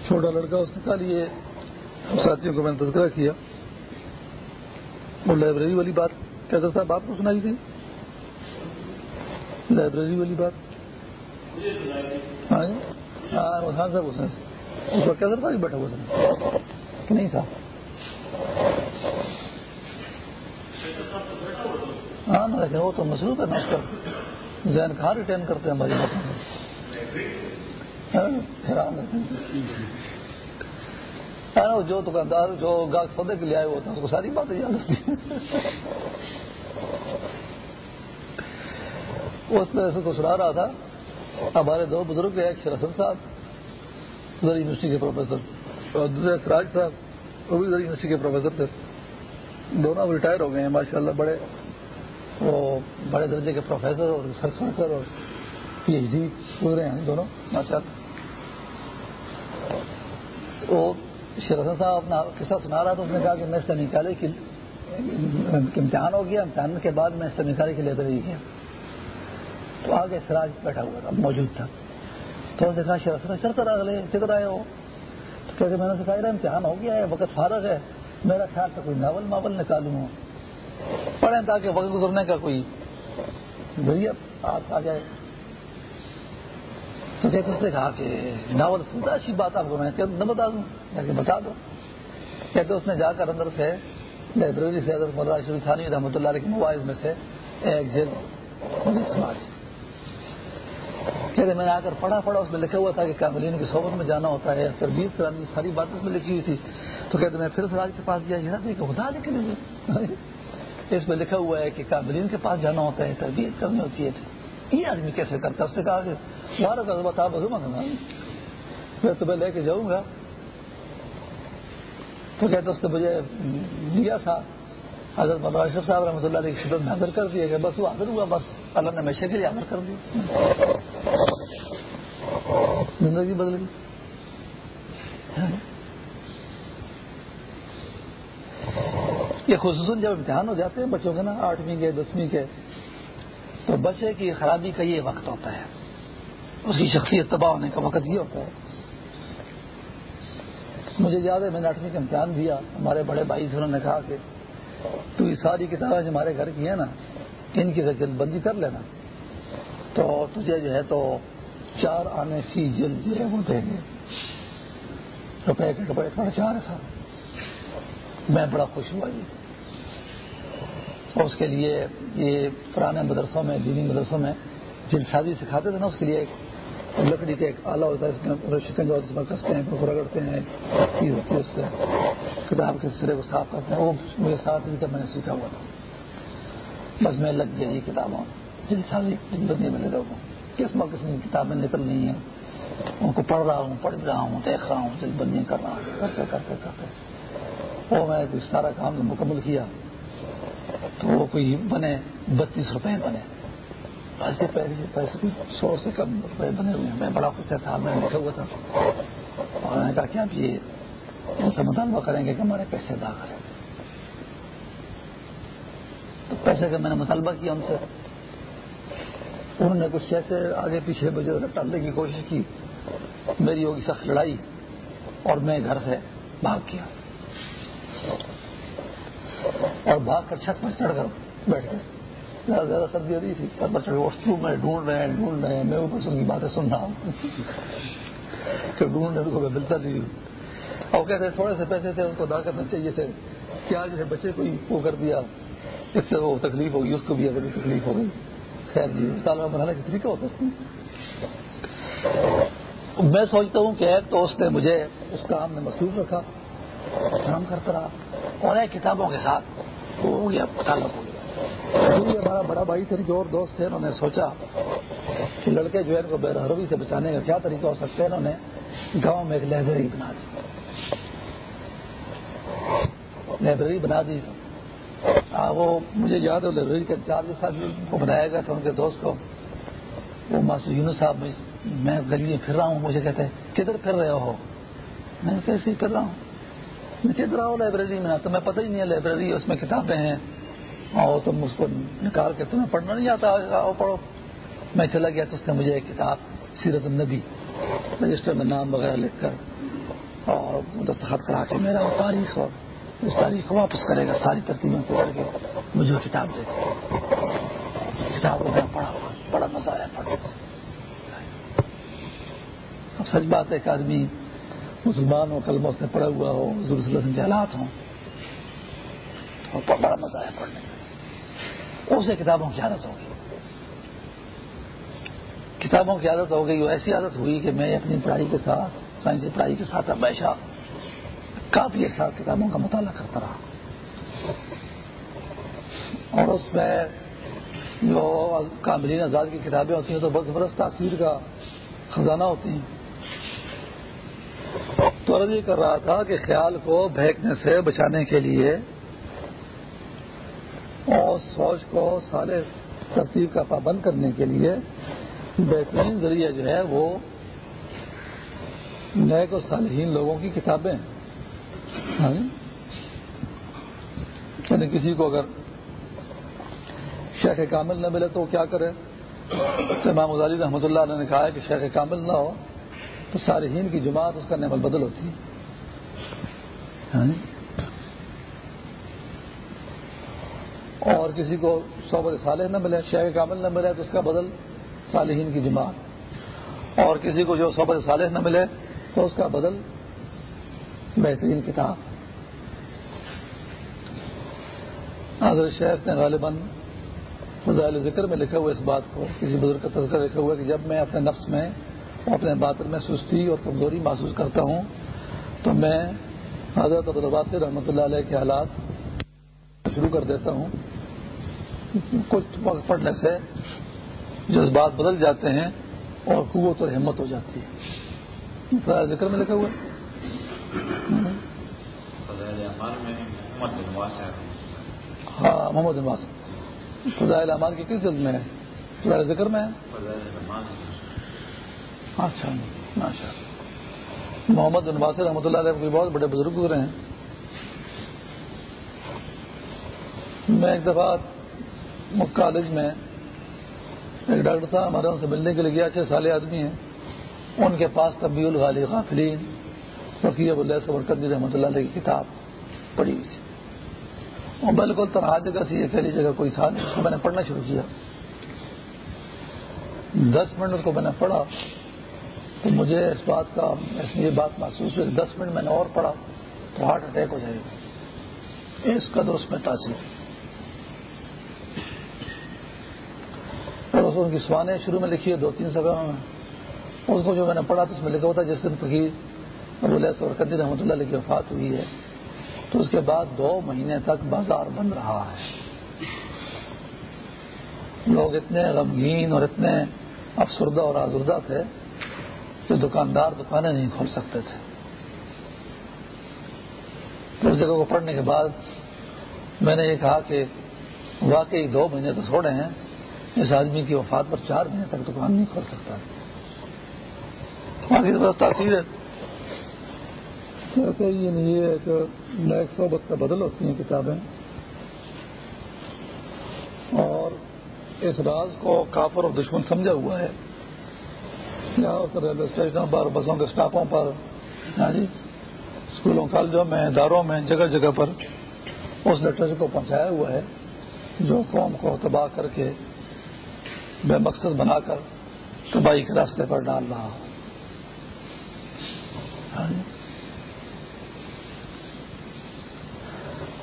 A: چھوٹا لڑکا اس نے کہا لیے ساتھیوں کو میں نے تذکرہ کیا۔ وہ لائبریری والی بات کیسا صاحب آپ کو سنائی تھی؟ لائبریری والی بات؟ ہاں, جی؟ ہاں، صاحب اس نے اس وقت کیسا تھا بیٹھا ہوا کہ نہیں صاحب؟ ہاں نا لیکن وہ تو مصروف ہے نا اس کا۔ ذہن کہاں ریٹرن کرتے ہیں ہماری باتوں میں ہاں، ہاں، جو دکاندار، جو گاہک سودے کے لیے آئے ہوتے ہیں اس کو ساری باتیں یاد ہوتی ہیں۔ اس میں کو سنا رہا تھا، ہمارے دو بزرگ ہیں، ایک شرسن صاحب، ادھر یونیورسٹی کے پروفیسر، اور دوسرے سراج صاحب، وہ بھی ادھر یونیورسٹی کے پروفیسر تھے۔ دونوں ریٹائر ہو گئے ہیں ماشاء اللہ بڑے، وہ بڑے درجے کے پروفیسر اور ریسرچ ورکر اور پی ایچ ڈی گزرے ہیں دونوں ماشاء اللہ وہ شرسن صاحب اپنا قصہ سنا رہا تھا، اس نے کہا کہ میں اس سے نکالے کی امتحان ہو گیا، امتحان کے بعد میں اس سے نکالے کے لیے گیا۔ تو آگے سراج بیٹھا ہوا تھا، موجود تھا۔ تو اس نے کہا شرسن سر طرح اگلے کدھر آئے ہو۔ تو کہتے میں نے سکھایا امتحان ہو گیا ہے، وقت فارغ ہے، میرا خیال تھا کوئی ناول ماول نکالوں۔ پڑھیں تاکہ وقت گزرنے کا کوئی ذریعہ آ جائے۔ تو کہتے اس نے کہا کہ ناول سنتا اچھی بات آپ کو میں نہ بتا دوں کہ بتا دو۔ کہتے اس نے جا کر اندر سے لائبریری سے حضرت مدرا شریف تھانی رحمۃ اللہ علیہ کے موبائل میں سے ایک جلد کہتے میں نے آ کر پڑھا پڑھا، اس میں لکھا ہوا تھا کہ کاملین کی صحبت میں جانا ہوتا ہے، تربیت کرانی ساری بات اس میں لکھی ہوئی تھی۔ تو کہتے میں پھر سراج کے پاس گیا، یہ کہ خدا لکھ اس میں لکھا ہوا ہے کہ کاملین کے پاس جانا ہوتا ہے، تربیت کرنی ہوتی ہے۔ یہ آدمی کیسے کرتا اس نے کہا کہ بارہ کا بتا بزو منگا میں۔ تمہیں لے کے جاؤں گا۔ تو کہتے اس نے مجھے لیا تھا۔ حضرت مولانا اشرف صاحب رحمۃ اللہ علیہ کی خدمت میں حاضر کر دیا کہ بس وہ حاضر ہوا، بس اللہ نے ہمیشہ کے لیے حاضر کر دی۔ زندگی بدل گئی۔ یہ خصوصاً جب امتحان ہو جاتے ہیں، بچوں کے نا آٹھویں کے، دسویں کے تو بچے کی خرابی کا یہ وقت ہوتا ہے۔ اس کی شخصیت تباہ ہونے کا وقت یہ ہوتا ہے۔ مجھے یاد ہے، میں نے آٹھویں کا امتحان دیا۔ ہمارے بڑے بھائی سے انہوں نے کہا کہ تو یہ ساری کتابیں جو ہمارے گھر کی ہیں نا، ان کی جلد بندی کر لینا۔ تو تجھے جو ہے تو چار آنے فی جلد جو ہے وہ دیں گے روپے کے روپے ساڑھے چار ہے میں بڑا خوش ہوا جی۔ اور اس کے لیے یہ پرانے مدرسوں میں، دینی مدرسوں میں جلد سازی سکھاتے تھے نا، اس کے لیے ایک لکڑی کا ایک آلہ ہوتا ہے، اس میں شکن جو اس میں کستے ہیں رگڑتے ہیں چیز ہوتی ہے، اس سے کتاب کے سرے کو صاف کرتے ہیں۔ وہ مجھے ساتھ نہیں میں نے سیکھا ہوا تھا۔ بس میں لگ گیا یہ کتابوں جلد سازی جلد بندی میں لگا ہوں کس موقع سے کتابیں نکل رہی ہیں۔ ان کو پڑھ رہا ہوں، پڑھ رہا ہوں، دیکھ رہا ہوں، جلد بندیاں کر رہا ہوں۔ کرتے کرتے کرتے وہ میں کوئی سارا کام مکمل کیا۔ تو وہ کوئی بنے، بتیس روپے بنے۔ ایسے پیسے پیسے سو سے کم روپئے بنے ہوئے ہیں۔ میں بڑا خوش تھا میں لکھا ہوا تھا۔ اور میں نے کہا کہ آپ یہ ایسا مطالبہ کریں گے کہ ہمارے پیسے ادا کریں؟ تو پیسے کا میں نے مطالبہ کیا ان سے۔ انہوں نے کچھ ایسے آگے پیچھے بجے ٹالنے کی کوشش کی۔ میری ہوگی سخت لڑائی اور میں گھر سے بھاگ کیا اور بھاگ کر چھت پر چڑھ کر بیٹھ گئے۔ زیادہ سردی ہو رہی تھی سب بچوں وسطو میں ڈھونڈ رہے ہیں، ڈھونڈ رہے ہیں۔ میں اوپر کی باتیں سن رہا ہوں۔ کہ ڈھونڈنے کو میں ملتا نہیں ہوں اور کہتے تھوڑے سے پیسے تھے، ان کو ادا کرنا چاہیے تھے۔ کیا جو ہے بچے کو وہ کر دیا۔ اس سے وہ تکلیف ہوگی، اس کو بھی اگر تکلیف ہو گئی خیر جی طالبہ بنانے کا طریقہ ہوتا ہے۔ میں سوچتا ہوں کہ ایک تو اس نے مجھے اس کام میں مصروف رکھا کام کرتا رہا۔ اور کتابوں کے ساتھ ہو گیا تعلق ہو گیا ہمارا بڑا بھائی تھے جو اور دوست تھے، انہوں نے سوچا کہ لڑکے جو ہے ان کو بے سے بچانے کا کیا طریقہ ہو سکتا ہے، انہوں نے گاؤں میں ایک لائبریری بنا دی۔ لائبریری بنا دی۔ وہ مجھے یاد ہے لائبریری کے چار جو ساتھ کو بنایا گیا تھا، ان کے دوست کو۔ وہ ماسٹر یونس صاحب، میں گلی میں پھر رہا ہوں، مجھے کہتے ہیں، کدھر پھر رہے ہو؟ میں کیسے پھر رہا ہوں۔ میں کدھر آؤ لائبریری میں تو میں پتہ ہی نہیں ہے لائبریری اس میں کتابیں ہیں۔ اور تم اس کو نکال کے، تمہیں پڑھنا نہیں آتا، آؤ پڑھو۔ میں چلا گیا تو اس نے مجھے ایک کتاب، سیرت النبی، رجسٹر میں نام وغیرہ لکھ کر، اور دستخط کرا کے میرا وہ تاریخ اور اس تاریخ کو واپس کرے گا، ساری ترتیبیں سے کر کے مجھے کتاب دے کتاب کو میں پڑھا، بڑا مزہ آیا پڑھا اب سچ بات ہے ایک آدمی مسلمان ہو کلمہ اس نے پڑھا ہوا ہو، حضور صلی اللہ علیہ وسلم کے حالات ہوں۔ بڑا مزہ آیا پڑھنے میں۔ اسے کتابوں کی عادت ہوگی؟ کتابوں کی عادت ہو گئی وہ ایسی عادت ہوئی کہ میں اپنی پڑھائی کے ساتھ، سائنسی پڑھائی کے ساتھ ہمیشہ کافی ایسا کتابوں کا مطالعہ کرتا رہا۔ اور اس میں جو کاملین آزاد کی کتابیں ہوتی ہیں تو بہت زبردست تاثیر کا خزانہ ہوتی ہیں۔ تو عرض یہ کر رہا تھا کہ خیال کو بہکنے سے بچانے کے لیے اور سوچ کو سارے ترتیب کا پابند کرنے کے لیے بہترین ذریعہ جو ہے وہ نئے کو صالحین لوگوں کی کتابیں ہاں جی؟ یعنی کسی کو اگر شیخ کامل نہ ملے تو وہ کیا کرے؟ امام غزالی رحمۃ اللہ علیہ نے کہا ہے کہ شیخ کامل نہ ہو۔ تو صالحین کی جماعت اس کا نعمل بدل ہوتی ہے۔ ہاں جی؟ اور کسی کو صحبت صالح نہ ملے شیخ کامل نہ ملے، تو اس کا بدل صالحین کی جماعت۔ اور کسی کو جو صحبت صالح نہ ملے، تو اس کا بدل بہترین کتاب۔ حضرت شیخ نے غالباً فضائل ذکر میں لکھا ہوا اس بات کو، کسی بزرگ کا تذکر لکھا ہوا کہ جب میں اپنے نفس میں اپنے باطن میں سستی اور کمزوری محسوس کرتا ہوں تو میں حضرت عبدالباد رحمۃ اللہ علیہ کے حالات شروع کر دیتا ہوں۔ کچھ وقت پڑھنے سے جذبات بدل جاتے ہیں اور قوت اور ہمت ہو جاتی ہے۔ ذکر میں لکھا ہوا ہاں محمد نواز فضائل امان کی کس جلد میں ہے؟ فضائل ذکر میں ہے۔ اچھا ماشاء محمد نواز رحمۃ اللہ علیہ کے بہت بڑے بزرگ گزرے ہیں۔ میں ایک دفعہ کالج میں ایک ڈاکٹر صاحب ہمارے ان سے ملنے کے لیے گیا، چھ سالے آدمی ہیں۔ ان کے پاس طبی الغالی غافلین فقی اب اللہ صبر رحمۃ اللہ علیہ کی کتاب پڑھی ہوئی تھی۔ اور بالکل تنہا جگہ تھی، اکیلی جگہ کوئی تھا نہیں، اس کو میں نے پڑھنا شروع کیا۔ دس منٹ اس کو میں نے پڑھا۔ تو مجھے اس بات کا اس میں یہ بات محسوس ہوئی۔ دس منٹ میں نے اور پڑھا تو ہارٹ اٹیک ہو جائے گا۔ اس قدر اس میں تاثیر۔ اور اس کی سوانے شروع میں لکھی ہے، دو تین سبھی میں۔ اس کو جو میں نے پڑھا تو اس میں لکھا ہوتا ہے جس دن فقیر ابو اللہ قدر رحمۃ اللہ علیہ کی وفات ہوئی ہے، تو اس کے بعد دو مہینے تک بازار بند رہا ہے۔ لوگ اتنے غمگین اور اتنے افسردہ اور آزردہ تھے کہ دکاندار دکانیں نہیں کھول سکتے تھے۔ اس جگہ کو پڑھنے کے بعد میں نے یہ کہا کہ واقعی دو مہینے تو چھوڑے ہیں، اس آدمی کی وفات پر چار مہینے تک دکان نہیں کھول سکتا۔ باقی بس تاثیر ہے۔ ایسے ہی نہیں ہے کہ نیک صحبت کا بدل ہوتی ہیں کتابیں۔ اور اس راز کو کافر اور دشمن سمجھا ہوا ہے۔ ریلوے اسٹیشنوں پر، بسوں کے اسٹاپوں پر ہاں جی اسکولوں کالجوں میں، اداروں میں، جگہ جگہ پر اس لیٹر کو پہنچایا ہوا ہے، جو قوم کو تباہ کر کے بے مقصد بنا کر تباہی کے راستے پر ڈال رہا ہوں ہاں جی۔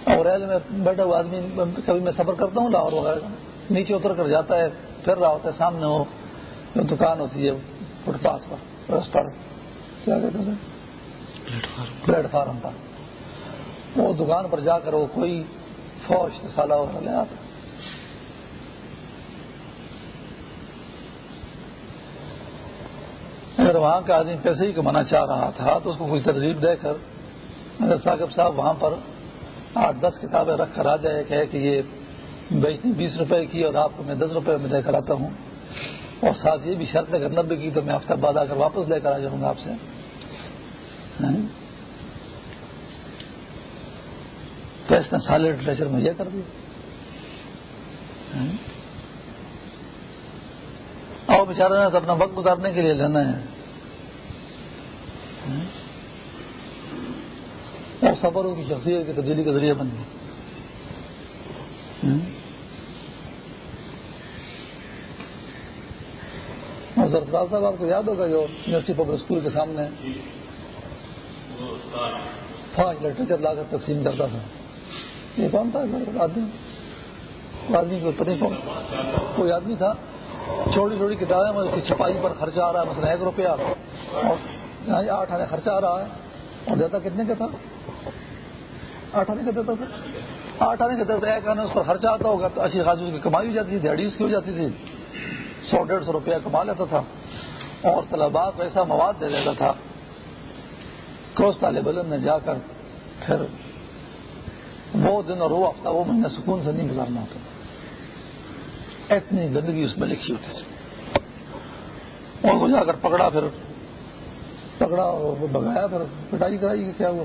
A: اور ریل میں بیٹھا ہوا آدمی، کبھی میں سفر کرتا ہوں، لاہور وغیرہ، نیچے اتر کر جاتا ہے، پھر رہا ہوتا ہے، سامنے وہ جو دکان ہوتی ہے فٹ پاتھ پر پر۔ کیا کہتے ہیں؟ پلیٹ فارم پر۔ وہ دکان پر جا کر وہ کوئی فوج سالہ اور لیا تھا اگر وہاں کا آدمی پیسے ہی کمانا چاہ رہا تھا تو اس کو کوئی ترغیب دے کر اگر ثاقب صاحب وہاں پر آٹھ دس کتابیں رکھ کر آ جائے کہ, کہ یہ بیچنی بیس روپے کی اور آپ کو میں دس روپے میں دے کر آتا ہوں۔ اور ساتھ یہ بھی شرط اگر نبے کی تو میں ہفتہ بعد آ کر واپس لے کر آ جاؤں گا آپ سے۔ ہاں۔ تو اس نے سال لٹریچر میں یہ کر دیا۔ ہاں۔ اور بیچارے نے تو اپنا وقت گزارنے کے لیے لینا ہے۔ ہاں؟ اور سفروں کی شخصیت کی تبدیلی کا ذریعہ بن گئی۔ ہاں۔ سرفراز صاحب، آپ کو یاد ہوگا جو یونیورسٹی پبلک اسکول کے سامنے پانچ لٹریچر لا کر تقسیم کرتا تھا۔ یہ کون تھا؟ آدمی۔ آدمی کو پتہ کون۔ کوئی آدمی تھا۔ چھوٹی چھوٹی کتابیں میں چھپائی پر خرچہ آ رہا ہے، مثلا ایک روپیہ۔ اور آٹھ آنے خرچہ آ رہا ہے۔ اور دیتا کتنے کا تھا؟ آٹھ آنے کا دیتا تھا۔ آٹھ آنے کا دیتا ایک آنے اس پر خرچہ آتا ہوگا تو اچھی خاصی اس کی کمائی ہو جاتی تھی دیہڑی اس کی ہو جاتی تھی۔ سو ڈیڑھ سو روپیہ کما لیتا تھا اور طلبا کو ایسا مواد دے دیتا تھا کہ اس طالب علم نے جا کر پھر وہ دن اور وہ ہفتہ، وہ مہینہ سکون سے نہیں گزارنا ہوتا تھا۔ اتنی گندگی اس میں لکھی ہوتی تھی۔ اور وہ جا کر پکڑا پھر، پکڑا اور بگایا پھر، پٹائی کرائی کہ کیا ہوا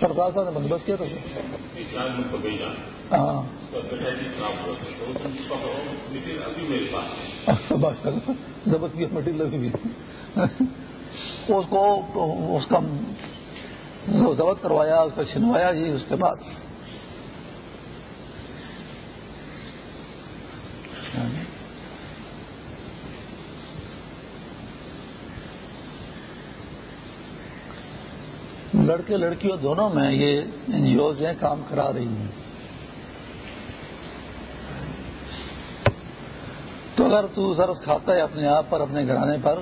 A: سرکار صاحب نے بندوبست کیا تھا ہاں۔ زبر کی مٹی لگی ہوئی اس کو اس کا ضبط کروایا، اس کا چھنوایا جی اس کے بعد۔ لڑکے لڑکیوں دونوں میں یہ این جی اوز ہیں کام کرا رہی ہیں۔ اگر تو سرس کھاتا ہے اپنے آپ پر، اپنے گھرانے پر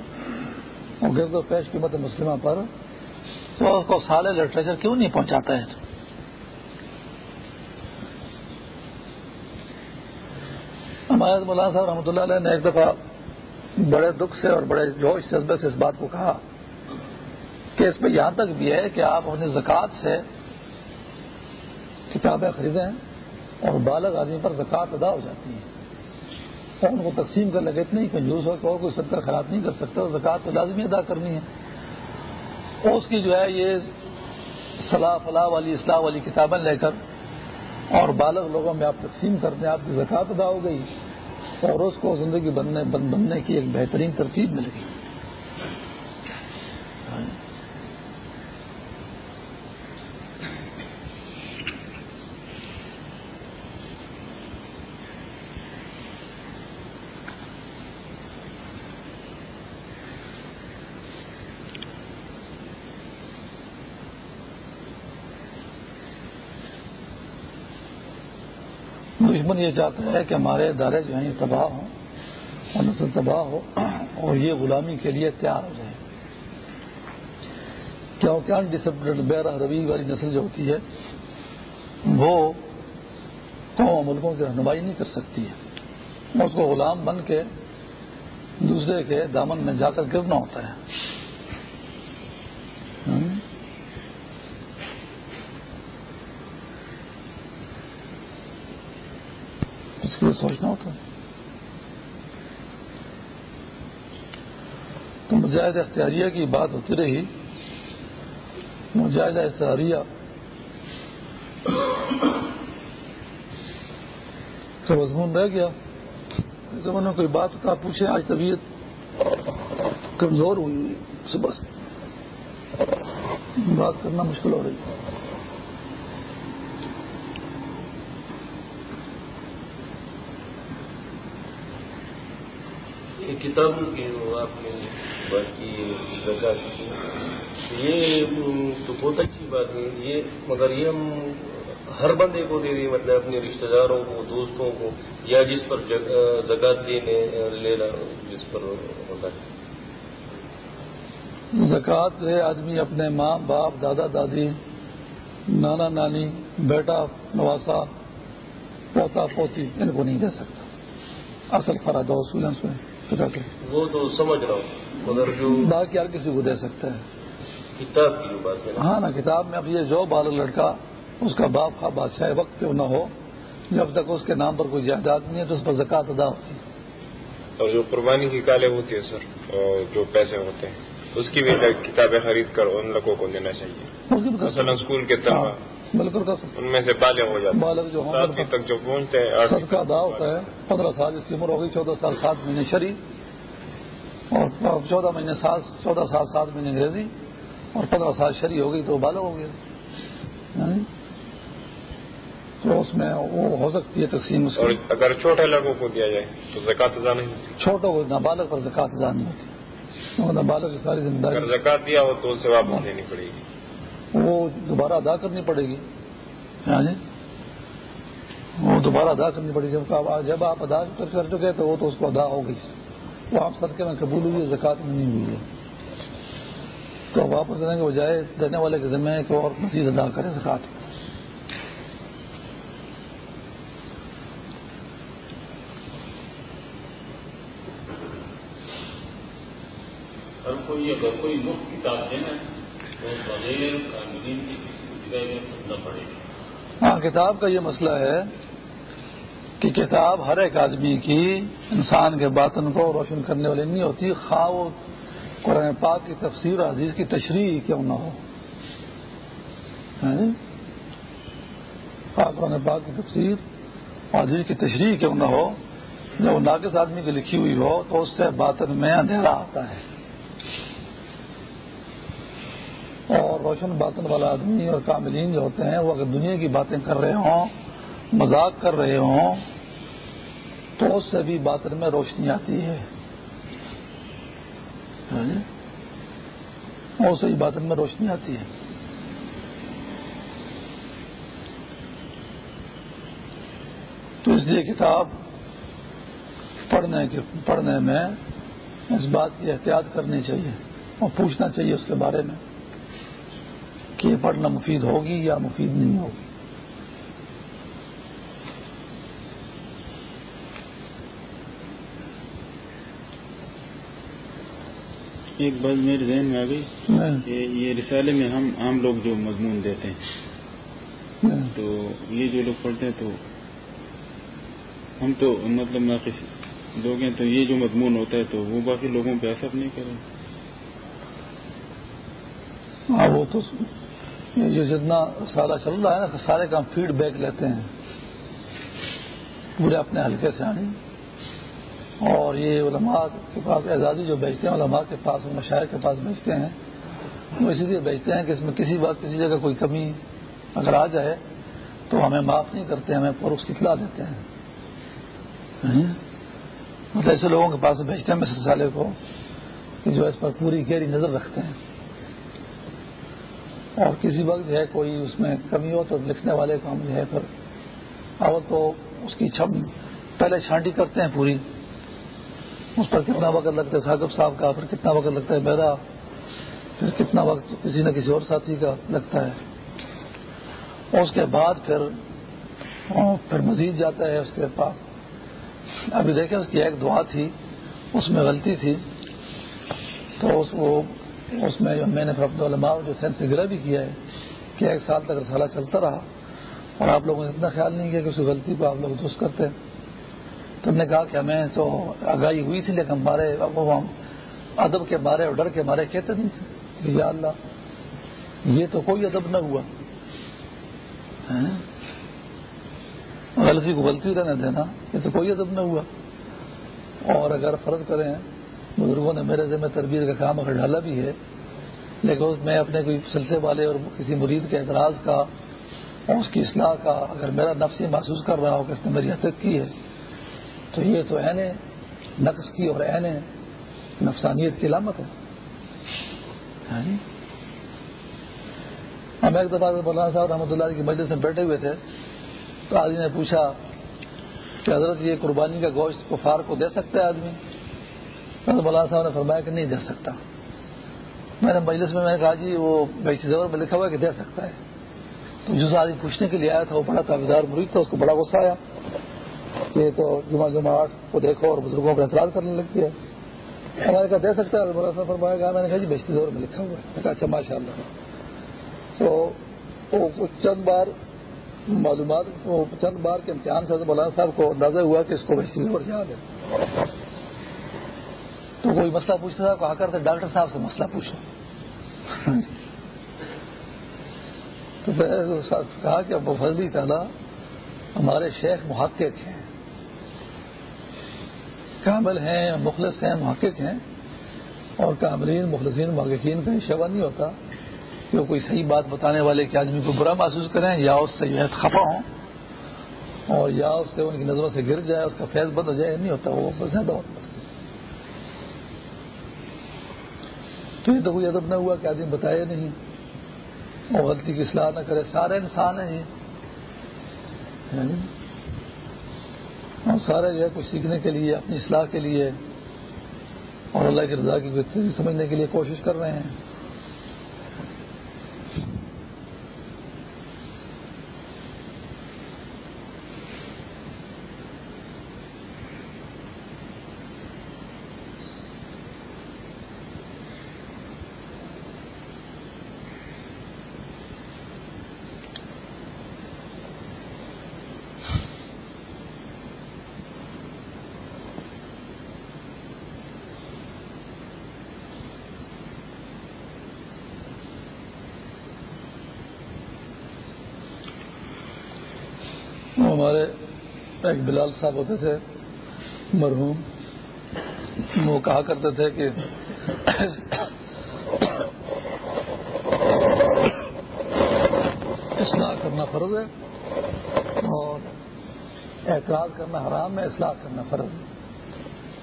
A: اور گرد و پیش قیمت مسلمہ پر، تو اس کو سالے لٹریچر کیوں نہیں پہنچاتا ہے؟ ہمارے مولانا صاحب رحمۃ اللہ علیہ نے ایک دفعہ بڑے دکھ سے اور بڑے جوش سے سے اس بات کو کہا کہ اس میں یہاں تک بھی ہے کہ آپ اپنی زکوٰۃ سے کتابیں خریدیں اور بالغ آدمی پر زکوٰۃ ادا ہو جاتی ہیں۔ ان کو تقسیم کر لگے، اتنے ہی کنجوس ہو کہ اور کوئی صدقہ خراب نہیں کر سکتا زکوٰۃ تو لازمی ادا کرنی ہے۔ اس کی جو ہے یہ صلاح فلاح والی، اصلاح والی کتابیں لے کر اور بالغ لوگوں میں آپ تقسیم کرتے ہیں آپ کی زکوٰۃ ادا ہو گئی اور اس کو زندگی بننے بننے کی ایک بہترین ترتیب مل گئی دشمن یہ چاہتا ہے کہ ہمارے ادارے جو ہیں یہ تباہ ہوں اور نسل تباہ ہو اور یہ غلامی کے لیے تیار ہو جائے کیونکہ ان ڈسپلن بیرہ روی والی نسل جو ہوتی ہے، وہ قوم ملکوں کی رہنمائی نہیں کر سکتی ہے۔ اس کو غلام بن کے دوسرے کے دامن میں جا کر گرنا ہوتا ہے۔ سوچنا ہوتا ہے تو مجاہد اختیاریہ کی بات ہوتی رہی مجاہدہ اختیاریہ تو مضمون رہ گیا. زمانے میں کوئی بات ہوتا پوچھے آج طبیعت کمزور ہوئی ہوئی صبح سے۔ بات کرنا مشکل ہو رہی ہے۔
C: کتابوں کی آپ نے بات کی جگہ کی۔ یہ تو بہت اچھی بات ہے۔ یہ مگر یہ ہم ہر بندے کو دے دیں مطلب اپنے رشتہ داروں کو، دوستوں کو، یا جس پر زکات دینے لینا جس پر ہوتا ہے۔
A: زکوٰۃ ہے، آدمی اپنے ماں، باپ، دادا، دادی، نانا، نانی، بیٹا، نواسا، پوتا، پوتی، ان کو نہیں دے سکتا۔ اصل فراد اصول
C: وہ تو سمجھ رہا ہوں مگر جو
A: باقی ہر کسی کو دے سکتا ہے۔
C: کتاب کی بات ہے
A: ہاں نا کتاب میں اب یہ جو بال لڑکا اس کا باپ خواہ بادشاہ وقت کیوں نہ ہو جب تک اس کے نام پر کوئی جائیداد نہیں ہے تو اس پر زکات ادا ہوتی ہے۔
D: اور جو قربانی کی کالیں ہوتی ہے سر اور جو پیسے ہوتے ہیں اس کی بھی کتابیں خرید کر ان لوگوں کو دینا چاہیے۔ مثلا اسکول کے طرح
A: بالکل
D: ان میں سے بالغ ہو جاتے
A: بالغ جو ہوں
D: تک جو پہنچتے ہیں
A: سب کا ادا ہوتا ہے۔ پندرہ سال اس کی عمر ہوگی چودہ سال سات مہینے شری اور چودہ مہینے سات چودہ سال سات مہینے انگریزی۔ اور پندرہ سال شری ہو گئی تو بالغ ہو گیا۔ یعنی تو اس میں وہ ہو سکتی ہے تقسیم اس
D: اور اگر چھوٹے لوگوں کو دیا جائے تو زکات ادا نہیں ہوتی۔
A: چھوٹوں کو نابالغ پر زکات ادا نہیں ہوتی۔ نابالغ کی ساری داری۔
D: زکات دیا ہو تو اسے واپس دینی پڑے گی۔
A: وہ دوبارہ ادا کرنی پڑے گی۔ ہاں جی۔ وہ دوبارہ ادا کرنی پڑے گی۔ جب آپ- جب آپ ادا کر کر چکے تو وہ تو اس کو ادا ہو گئی۔ وہ آپ صدقے میں قبول ہوئی ہے زکات میں نہیں ہوئی ہے۔ تو واپس دینے کے بجائے دینے والے کے ذمہ ہے کہ اور مزید ادا کرے زکات
E: ہر کوئی اگر کوئی مفت کتاب دینا
A: ہاں کتاب کا یہ مسئلہ ہے کہ کتاب ہر ایک آدمی کی انسان کے باطن کو روشن کرنے والی نہیں ہوتی، خواہ وہ قرآن پاک کی تفسیر اور کی تشریح کیوں نہ ہو۔ ہاں جی؟ قرآن پاک کی تفسیر اور کی تشریح کیوں نہ ہو۔ جب وہ ناقص آدمی کی لکھی ہوئی ہو تو اس سے باطن میں اندھیرا آتا ہے۔ اور روشن باطن والا آدمی اور کاملین جو ہوتے ہیں، وہ اگر دنیا کی باتیں کر رہے ہوں، مذاق کر رہے ہوں، تو اس سے بھی باطن میں روشنی آتی ہے۔ ہاں جی؟ اس سے بھی باطن میں روشنی آتی ہے۔ تو اس لیے کتاب پڑھنے کے پڑھنے میں اس بات کی احتیاط کرنی چاہیے اور پوچھنا چاہیے اس کے بارے میں۔ کہ یہ پڑھنا مفید ہوگی یا مفید نہیں ہوگی۔
F: ایک بات میرے ذہن میں آ گئی یہ رسالے میں ہم عام لوگ جو مضمون دیتے ہیں۔ تو یہ جو لوگ پڑھتے ہیں تو ہم تو مطلب ناقص لوگ ہیں تو یہ جو مضمون ہوتا ہے تو وہ باقی لوگوں پہ اثر نہیں کرے۔
A: ہاں وہ تو جو جتنا سالہ چل رہا ہے نا سارے کام فیڈ بیک لیتے ہیں۔ پورے اپنے حلقے سے آنے اور یہ علماء کے پاس اعزازی جو بیچتے ہیں، علماء کے پاس اور مشاعر کے پاس بیچتے ہیں۔ وہ اسی لیے بیچتے ہیں کہ اس میں کسی بات، کسی جگہ کوئی کمی اگر آ جائے، تو ہمیں معاف نہیں کرتے، ہمیں پر اس کی اطلاع دیتے ہیں۔ مطلب ایسے لوگوں کے پاس بیچتے ہیں میں کو، کہ جو اس پر پوری گہری نظر رکھتے ہیں۔ اور کسی وقت جو ہے کوئی اس میں کمی ہو تو لکھنے والے کو ہم جو ہے پھر اول تو اس کی چھم پہلے چھانٹی کرتے ہیں پوری۔ اس پر کتنا وقت لگتا ہے ثاقب صاحب کا، پھر کتنا وقت لگتا ہے میرا، پھر کتنا وقت کسی نہ کسی اور ساتھی کا لگتا ہے۔ اور اس کے بعد پھر پھر مزید جاتا ہے اس کے پاس۔ ابھی دیکھیں اس کی ایک دعا تھی، اس میں غلطی تھی۔ تو اس وہ اس میں جو میں نے پھر اپنے علماء جو سینس گرہ بھی کیا ہے کہ ایک سال تک رسالہ چلتا رہا اور آپ لوگوں نے اتنا خیال نہیں کیا کہ اس غلطی کو آپ لوگ درست کرتے ہیں۔ تو ہم نے کہا کہ ہمیں تو آگاہی ہوئی تھی لیکن ہمارے ہم ادب کے بارے اور ڈر کے بارے کہتے نہیں تھے۔ کہ یا اللہ، یہ تو کوئی ادب نہ ہوا۔ ہاں؟ غلطی کو غلطی رہنے دینا، یہ تو کوئی ادب نہ ہوا۔ اور اگر فرض کریں بزرگوں نے میرے ذمہ تربیت کا کام اگر ڈالا بھی ہے، لیکن اس میں اپنے کوئی سلسلے والے اور کسی مرید کے اعتراض کا اور اس کی اصلاح کا اگر میرا نفس یہ محسوس کر رہا ہو کہ اس نے میری حتک کی ہے، تو یہ تو عین نقص کی اور عین نفسانیت کی علامت ہے۔ ہاں جی؟ ہم ایک دفعہ مولانا صاحب رحمۃ اللہ کی مجلس میں بیٹھے ہوئے تھے، تو آدمی نے پوچھا کہ حضرت یہ قربانی کا گوشت کفار کو دے سکتا ہے آدمی؟ مولانا صاحب نے فرمایا کہ نہیں دے سکتا۔ میں نے مجلس میں میں نے کہا جی وہ بیچ میں لکھا ہوا ہے کہ دے سکتا ہے۔ تو جس آدمی پوچھنے کے لیے آیا تھا، وہ بڑا تعویدار مرید تھا، اس کو بڑا غصہ آیا۔ کہ تو جمعہ جماعت کو دیکھو اور بزرگوں پر اعتراض کرنے لگتی ہے ہمارے کہا دے سکتا ہے؟ بڑا سفر پائے گا میں نے کہا جی بیشتی دور میں لکھا ہوا ہے۔ کہا اچھا ماشاء اللہ تو وہ چند بار معلومات چند بار کے امتحان سے مولانا صاحب کو اندازہ ہوا کہ اس کو بیشتی دور یاد ہے۔ تو کوئی مسئلہ پوچھتا تھا، کہا کرتے، ڈاکٹر صاحب سے مسئلہ پوچھو تو پھر کہا کہ ابو فضلی جی تعالیٰ ہمارے شیخ محقق ہیں۔ کامل ہیں، مخلص ہیں، محقق ہیں۔ اور کاملین، مخلصین، محققین کا شبہ نہیں ہوتا کہ وہ کوئی صحیح بات بتانے والے کے آدمی کو برا محسوس کریں، یا اس سے جو ہے خفا ہوں، اور یا اس سے ان کی نظروں سے گر جائے، اس کا فیض بند ہو جائے نہیں ہوتا، وہ زیادہ ہوتا۔ تو یہ تو کوئی ادب نہ ہوا کہ آدمی بتایا نہیں۔ اور غلطی کی اصلاح نہ کرے، سارے انسان ہیں۔ ہاں۔ اور سارے جو ہے کچھ سیکھنے کے لیے، اپنی اصلاح کے لیے اور اللہ کی رضا کی سمجھنے کے لیے کوشش کر رہے ہیں ہمارے ایک بلال صاحب ہوتے تھے مرحوم۔ وہ کہا کرتے تھے کہ اصلاح کرنا فرض ہے اور اعتراض کرنا حرام ہے، اصلاح کرنا فرض ہے۔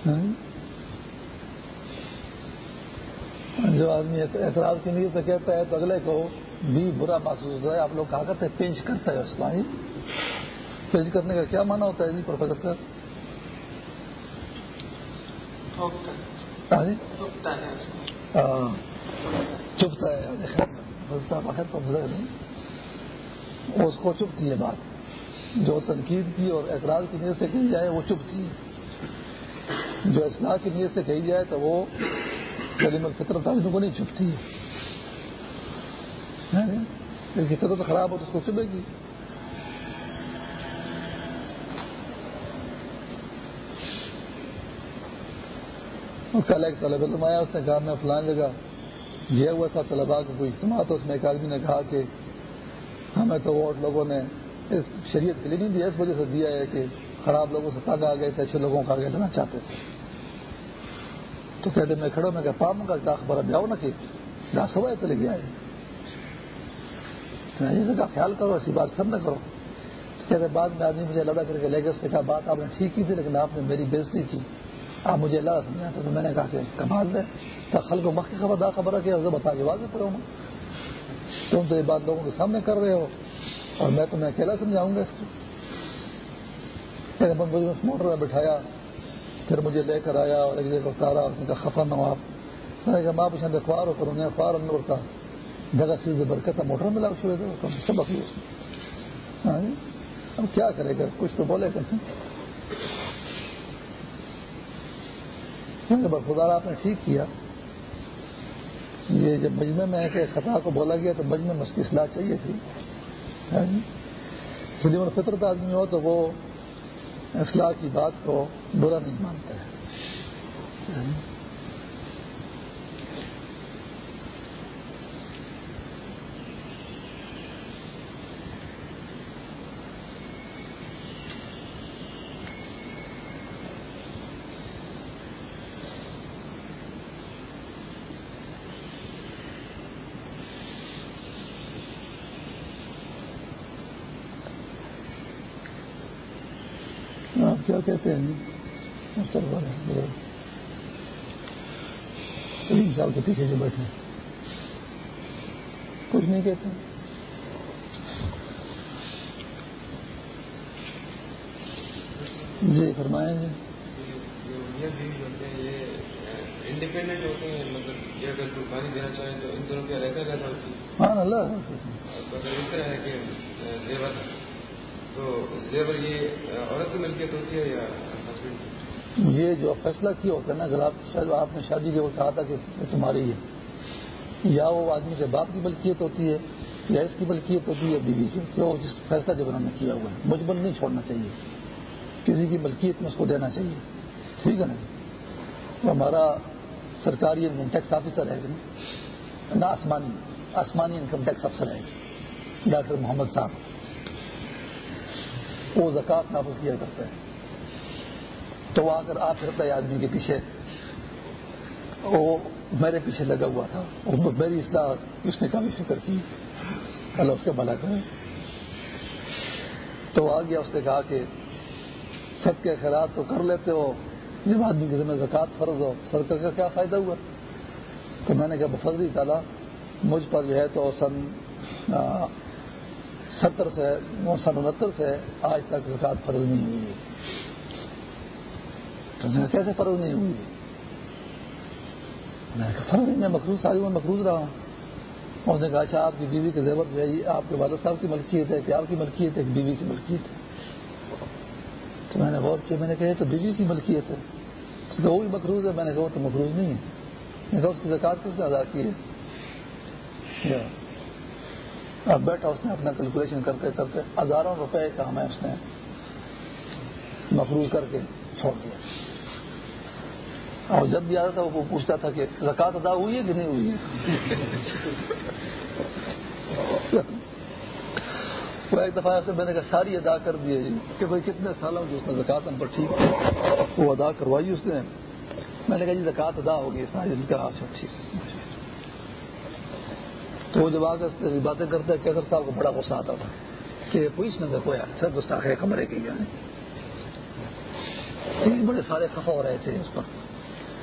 A: ہاں؟ جو آدمی اعتراض کی نیت سے کہتا ہے تو اگلے کو بھی برا محسوس ہوتا ہے۔ آپ لوگ کہا کرتے پینچ کرتا ہے اس پیش کرنے کا کیا مانا ہوتا ہے جی پروفیسر صاحب؟ چپتا ہے۔ اس کو چپتی ہے بات۔ جو تنقید کی اور اعتراض کی نیت سے کہی جائے وہ چپتی ہے۔ جو اصلاح کی نیت سے کہی جائے تو وہ سلیم الفطرت آدمی کو نہیں چپتی ہے۔ فطرت خراب ہو تو اس کو چبے گی۔ کل ایک طلب علم آیا اس نے کہا میں فلان جگہ گیا ہوا تھا طلبا کا کوئی اجتماع تو اس میں ایک آدمی نے کہا کہ ہمیں تو ووٹ لوگوں نے اس شریعت کے لیے نہیں دیا، اس وجہ سے دیا ہے کہ خراب لوگوں سے تاگ آ گئے تھے، اچھے لوگوں کو آگے لینا چاہتے تھے۔ تو کہتے میں کھڑوں میں کہ پام کا خبر بیاؤ نہ کہ جہاں سوائے تو لے گیا ہے۔ کا خیال کرو، ایسی بات سر نہ کرو۔ کہتے بعد میں آدمی مجھے لڑا کر کے لے گئے، اس نے کہا بات آپ نے ٹھیک کی تھی، لیکن آپ نے میری بےزتی کی۔ آپ مجھے اللہ سمجھا تو میں نے کہا کہ کمال دے تو خل کو مخ کی خبر، دا خبر ہے اسے بتا کے واضح کروں میں تم تو یہ بات لوگوں کے سامنے کر رہے ہو۔ اور میں تمہیں اکیلا سمجھاؤں گا اس کو۔ پھر مجھے اس موٹر میں بٹھایا، پھر مجھے لے کر آیا اور ایک جگہ اتارا اس نے کہا، خفا نہ ہو آپ۔ میں نے کہا، ماں پوچھا اخبار ہو کر انہیں اخبار اندر ہوتا جگہ سیدھے برکت موٹر میں لاؤ شروع سب اپنی اس میں ہاں جی، اب کیا کرے گا؟ کچھ تو بولے گا خدا آپ نے ٹھیک کیا۔ یہ جب مجمع میں ہے کہ خطا کو بولا گیا تو مجمع میں اس کی اصلاح چاہیے تھی۔ ہاں جی۔ سلیم الفطرت آدمی ہو تو وہ اصلاح کی بات کو برا نہیں مانتا ہے۔ ہاں جی کیا کہتے ہیں تین سال کے پیچھے سے بیٹھے کچھ نہیں کہتے۔ جی فرمائیں جی۔
G: انڈیپینڈنٹ ہوتے ہیں مطلب یہ اگر قربانی دینا چاہیں تو ان دونوں کی علیحدہ علیحدہ ہوتی ہے
A: ہاں اللہ
G: اس طرح ہے کہ تو زیور یہ عورت کی ملکیت ہوتی ہے یا ہسبینڈ
A: یہ جو فیصلہ کیا ہوتا ہے نا، اگر آپ شاید آپ نے شادی کے وہ کہا تھا کہ تمہاری ہے، یا وہ آدمی کے باپ کی ملکیت ہوتی ہے، یا اس کی ملکیت ہوتی ہے بیوی کی ہوتی ہے وہ جس فیصلہ جب انہوں نے کیا ہوا ہے مجبل نہیں چھوڑنا چاہیے، کسی کی ملکیت میں اس کو دینا چاہیے، ٹھیک ہے نا جی؟ وہ ہمارا سرکاری انکم ٹیکس آفیسر ہے نہ آسمانی آسمانی انکم ٹیکس افسر ہے۔ ڈاکٹر محمد صاحب۔ وہ زکات نافذ کیا کرتا ہے۔ تو وہ اگر آپ پھرتا ہے آدمی کے پیچھے وہ میرے پیچھے لگا ہوا تھا میری اصلاح اس نے کافی فکر کی۔ اللہ اس کا بھلا کرے۔ تو آ گیا، اس نے کہا کہ سب کے خیرات تو کر لیتے ہو، جب آدمی کے ذمہ زکات فرض ہو سرکار کا کیا فائدہ ہوا؟ تو میں نے کہا بفضلی تعالیٰ، مجھ پر جو ہے تو سن ستر سے سن انہتر سے آج تک زکات فرض نہیں ہوئی ہے۔ تو کیسے فرض نہیں ہوئی میں فرض نہیں، میں مخروض ساری میں مخروض رہا ہوں۔ اس نے کہا اچھا آپ کی بیوی کے زیور جو ہے آپ کے والد صاحب کی ملکیت ہے کہ آپ کی ملکیت ہے کہ بیوی کی ملکیت ہے۔ تو میں نے غور کیا، میں نے کہا تو بیوی کی ملکیت ہے۔ اس کا وہ بھی مقروض ہے۔ میں نے کہا تو مقروض نہیں ہے۔ میں کہا، اس کی زکات کس نے ادا کی ہے؟ بیٹھا، اس نے اپنا کیلکولیشن کرتے کرتے ہزاروں روپے کا ہمیں اس نے مقروض کر کے چھوڑ دیا۔ اور جب بھی آتا تھا وہ پوچھتا تھا کہ زکات ادا ہوئی ہے کہ نہیں ہوئی ہے؟ وہ ایک دفعہ ایسے میں نے کہا، ساری ادا کر دیے جی۔ کہ بھائی کتنے سالوں کی اس نے زکات ہم پر ٹھیک وہ ادا کروائی اس نے۔ میں نے کہا جی زکات ادا ہوگی ساری کا اچھا ٹھیک تو وہ جب آگے باتیں کرتے کیسر صاحب کو بڑا غصہ آتا تھا کہ پولیس نے دیکھو یار، سب گستاخ ہے کمرے کے یعنی۔ بڑے سارے خفا ہو رہے تھے اس پر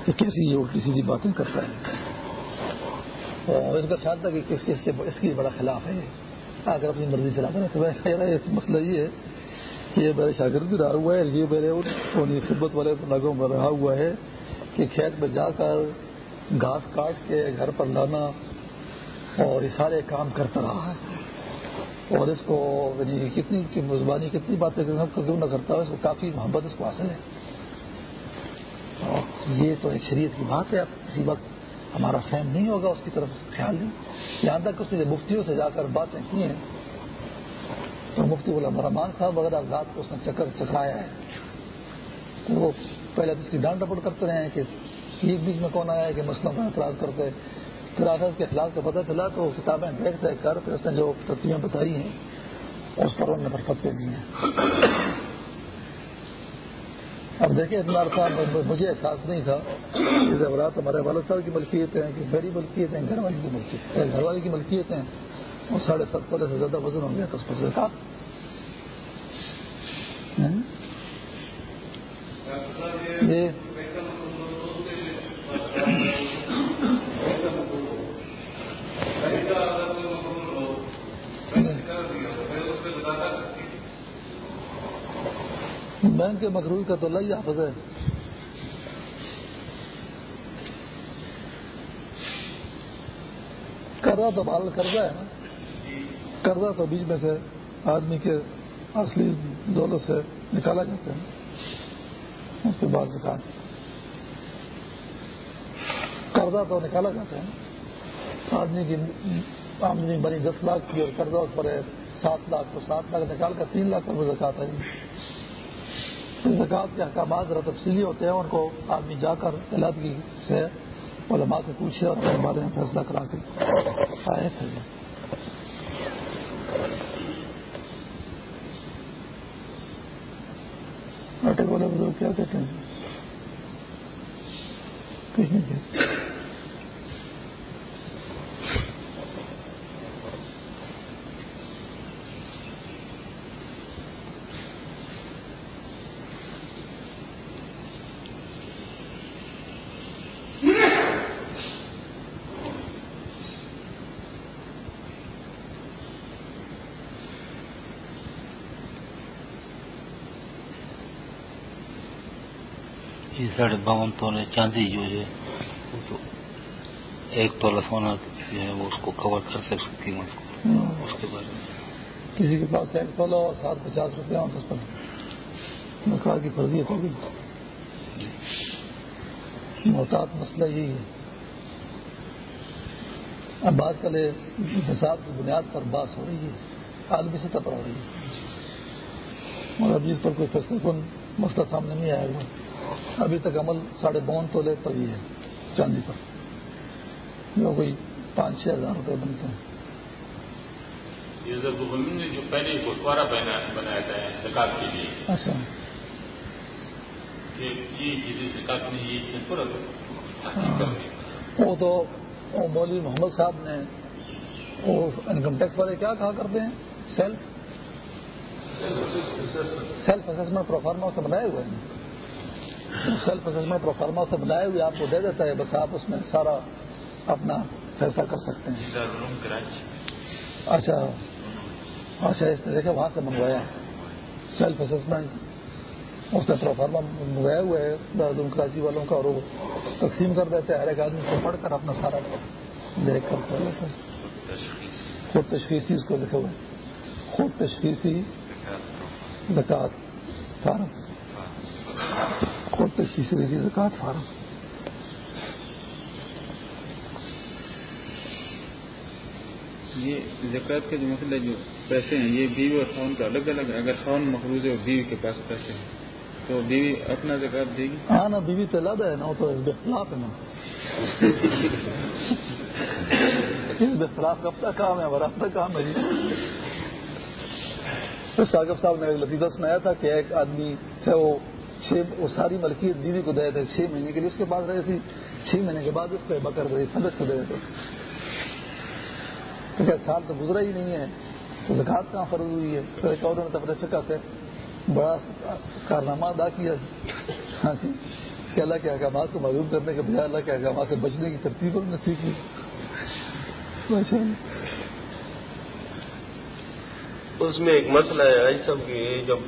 A: کہ کیسی یہ الٹی سیدھی باتیں کرتا ہے اور ان کا خیال تھا کہ کس کس کے اس کی بڑا خلاف ہے اگر اپنی مرضی چلاتا ہے تو ہے مسئلہ یہ ہے کہ یہ میرے شاگرد بھی رہا ہوا ہے، یہ میرے خدمت والے نگوں میں رہا ہوا ہے کہ کھیت میں جا کر گھاس کاٹ کے گھر پر لانا اور یہ سارے کام کرتا رہا ہے۔ اور اس کو یعنی کتنی مزبانی، کتنی باتیں کیوں نہ کرتا ہے اس کو کافی محبت اس کو حاصل ہے۔ یہ تو ایک شریعت کی بات ہے، اب کسی وقت ہمارا فہم نہیں ہوگا اس کی طرف خیال نہیں۔ یہاں تک اس نے مفتیوں سے جا کر باتیں کی ہیں۔ تو مفتی غلام رحمان صاحب وغیرہ ذات کو اس نے چکر چکرایا ہے۔ تو وہ پہلے اس کی ڈانٹ ڈپٹ کرتے رہے ہیں کہ ایک بیچ میں کون آیا ہے کہ مسئلوں کا اعتراض کرتے۔ پھر آخر کے خلاف کا پتہ چلا تو کتابیں دیکھ دیکھ کر پھر اس نے جو ترتیبیں بتائی ہیں، اس پر انہوں نے فتوے دیے ہیں۔ اب دیکھیں اتنا عرصہ مجھے احساس نہیں تھا کہ زیورات ہمارے والد صاحب کی ملکیت ہیں، کہ میری ملکیت ہیں، گھر والی کی ملکیت گھر والی کی ملکیت ہیں۔ اور ساڑھے سات سولہ سے زیادہ وزن ہو گیا تو اس پر دیکھا یہ بینک کے مقروض کا تو اللہ حافظ ہے۔ قرضہ تو بال قرضہ ہے نا۔ قرضہ تو بیچ میں سے آدمی کے اصلی دولت سے نکالا جاتا ہے۔ اس کے بعد سے قرضہ تو نکالا جاتا ہے۔ آدمی کی آمدنی بنی دس لاکھ کی اور قرضہ اس پر ہے، سات لاکھ تو سات لاکھ نکال کر تین لاکھ کا زکات ہے۔ زکوٰۃ کے احکامات ذرا تفصیلی ہوتے ہیں، ان کو آدمی جا کر علیحدگی سے علماء سے پوچھے اور اپنے بارے میں فیصلہ کرا کے آئے پھر۔ والے بزرگ کیا کہتے ہیں؟ کچھ نہیں کہتے۔
H: ساڑھے باون تولے چاندی جو ہے ایک تولہ سونا جو ہے وہ اس کو کور کر کی قیمت کو۔ اس کے بارے میں۔
A: کسی کے پاس ایک تولہ اور سات پچاس روپیہ تو اس پر مکار کی فرضیت ہوگی۔ محتاط مسئلہ یہی ہے۔ اب بات کل حساب کی بنیاد پر بات ہو رہی ہے۔ عالمی سطح پر ہو رہی ہے۔ اور ابھی اس پر کوئی فیصلہ کن مسئلہ سامنے نہیں آیا ہوا ابھی تک عمل ساڑھے بون تولے پر ہی ہے چاندی پر۔ جو کوئی پانچ چھ ہزار روپے بنتے ہیں۔
E: نے جو پہلے گٹوارا بنایا تھا زکات کے لیے۔
A: اچھا۔
E: یہ چیزیں زکات میں یہ پورا
A: وہ تو مولوی محمد صاحب نے وہ انکم ٹیکس والے کیا کہا کرتے ہیں؟ سیلف سیلف اسسمنٹ پروفارما سے بنائے ہوئے ہیں۔ سیلف اسسمنٹ پروفارما سے بنائے ہوئے آپ کو دے دیتا ہے بس آپ اس میں سارا اپنا فیصلہ کر سکتے ہیں۔ اچھا اچھا اس نے دیکھا وہاں سے منگوایا۔ سیلف اسسمنٹ اس نے پروفارما منگوایا ہوا ہے دہرادون کراچی والوں کا اور وہ تقسیم کر دیتے ہیں۔ ہر ایک آدمی کو پڑھ کر اپنا سارا دیکھ کر کر لیتے خود تشخیصی اس کو لکھا ہوا ہے۔ خود تشخیصی زکوٰۃ۔ فارم خود تشخیصی زکوٰۃ فارم
F: یہ زکوٰۃ کا جو مسئلہ جو پیسے ہیں یہ بیوی اور خان کا الگ الگ ہے۔ اگر خان مقروض ہے اور بیوی کے پاس پیسے ہیں تو بیوی اپنا زکوٰۃ دے گی؟
A: ہاں نا بیوی تو لادہ ہے نا وہ تو اختلاف ہے نا۔ اختلاف کب تک کام ہے ہمارا اپنا کام ہے ساقب صاحب نے لطیفہ سنایا تھا کہ ایک آدمی تھے وہ چھ وہ ساری ملکیت بیوی کو دے تھے چھ مہینے کے لیے اس کے پاس رہی تھی چھ مہینے کے بعد اس کو بکر گئی سمجھ کو دے دیتے کیونکہ سال تو گزرا ہی نہیں ہے۔ تو زکات کہاں فرض ہوئی ہے؟ پھر ایک اور نے تفریح فقہ سے بڑا کارنامہ ادا کیا۔ ہاں جی کہ اللہ کے احکامات کو معلوم کرنے کے بجائے اللہ کے احکامات سے بچنے کی ترتیب انہوں نے سیکھی
C: اس میں ایک مسئلہ ہے آئی کہ جب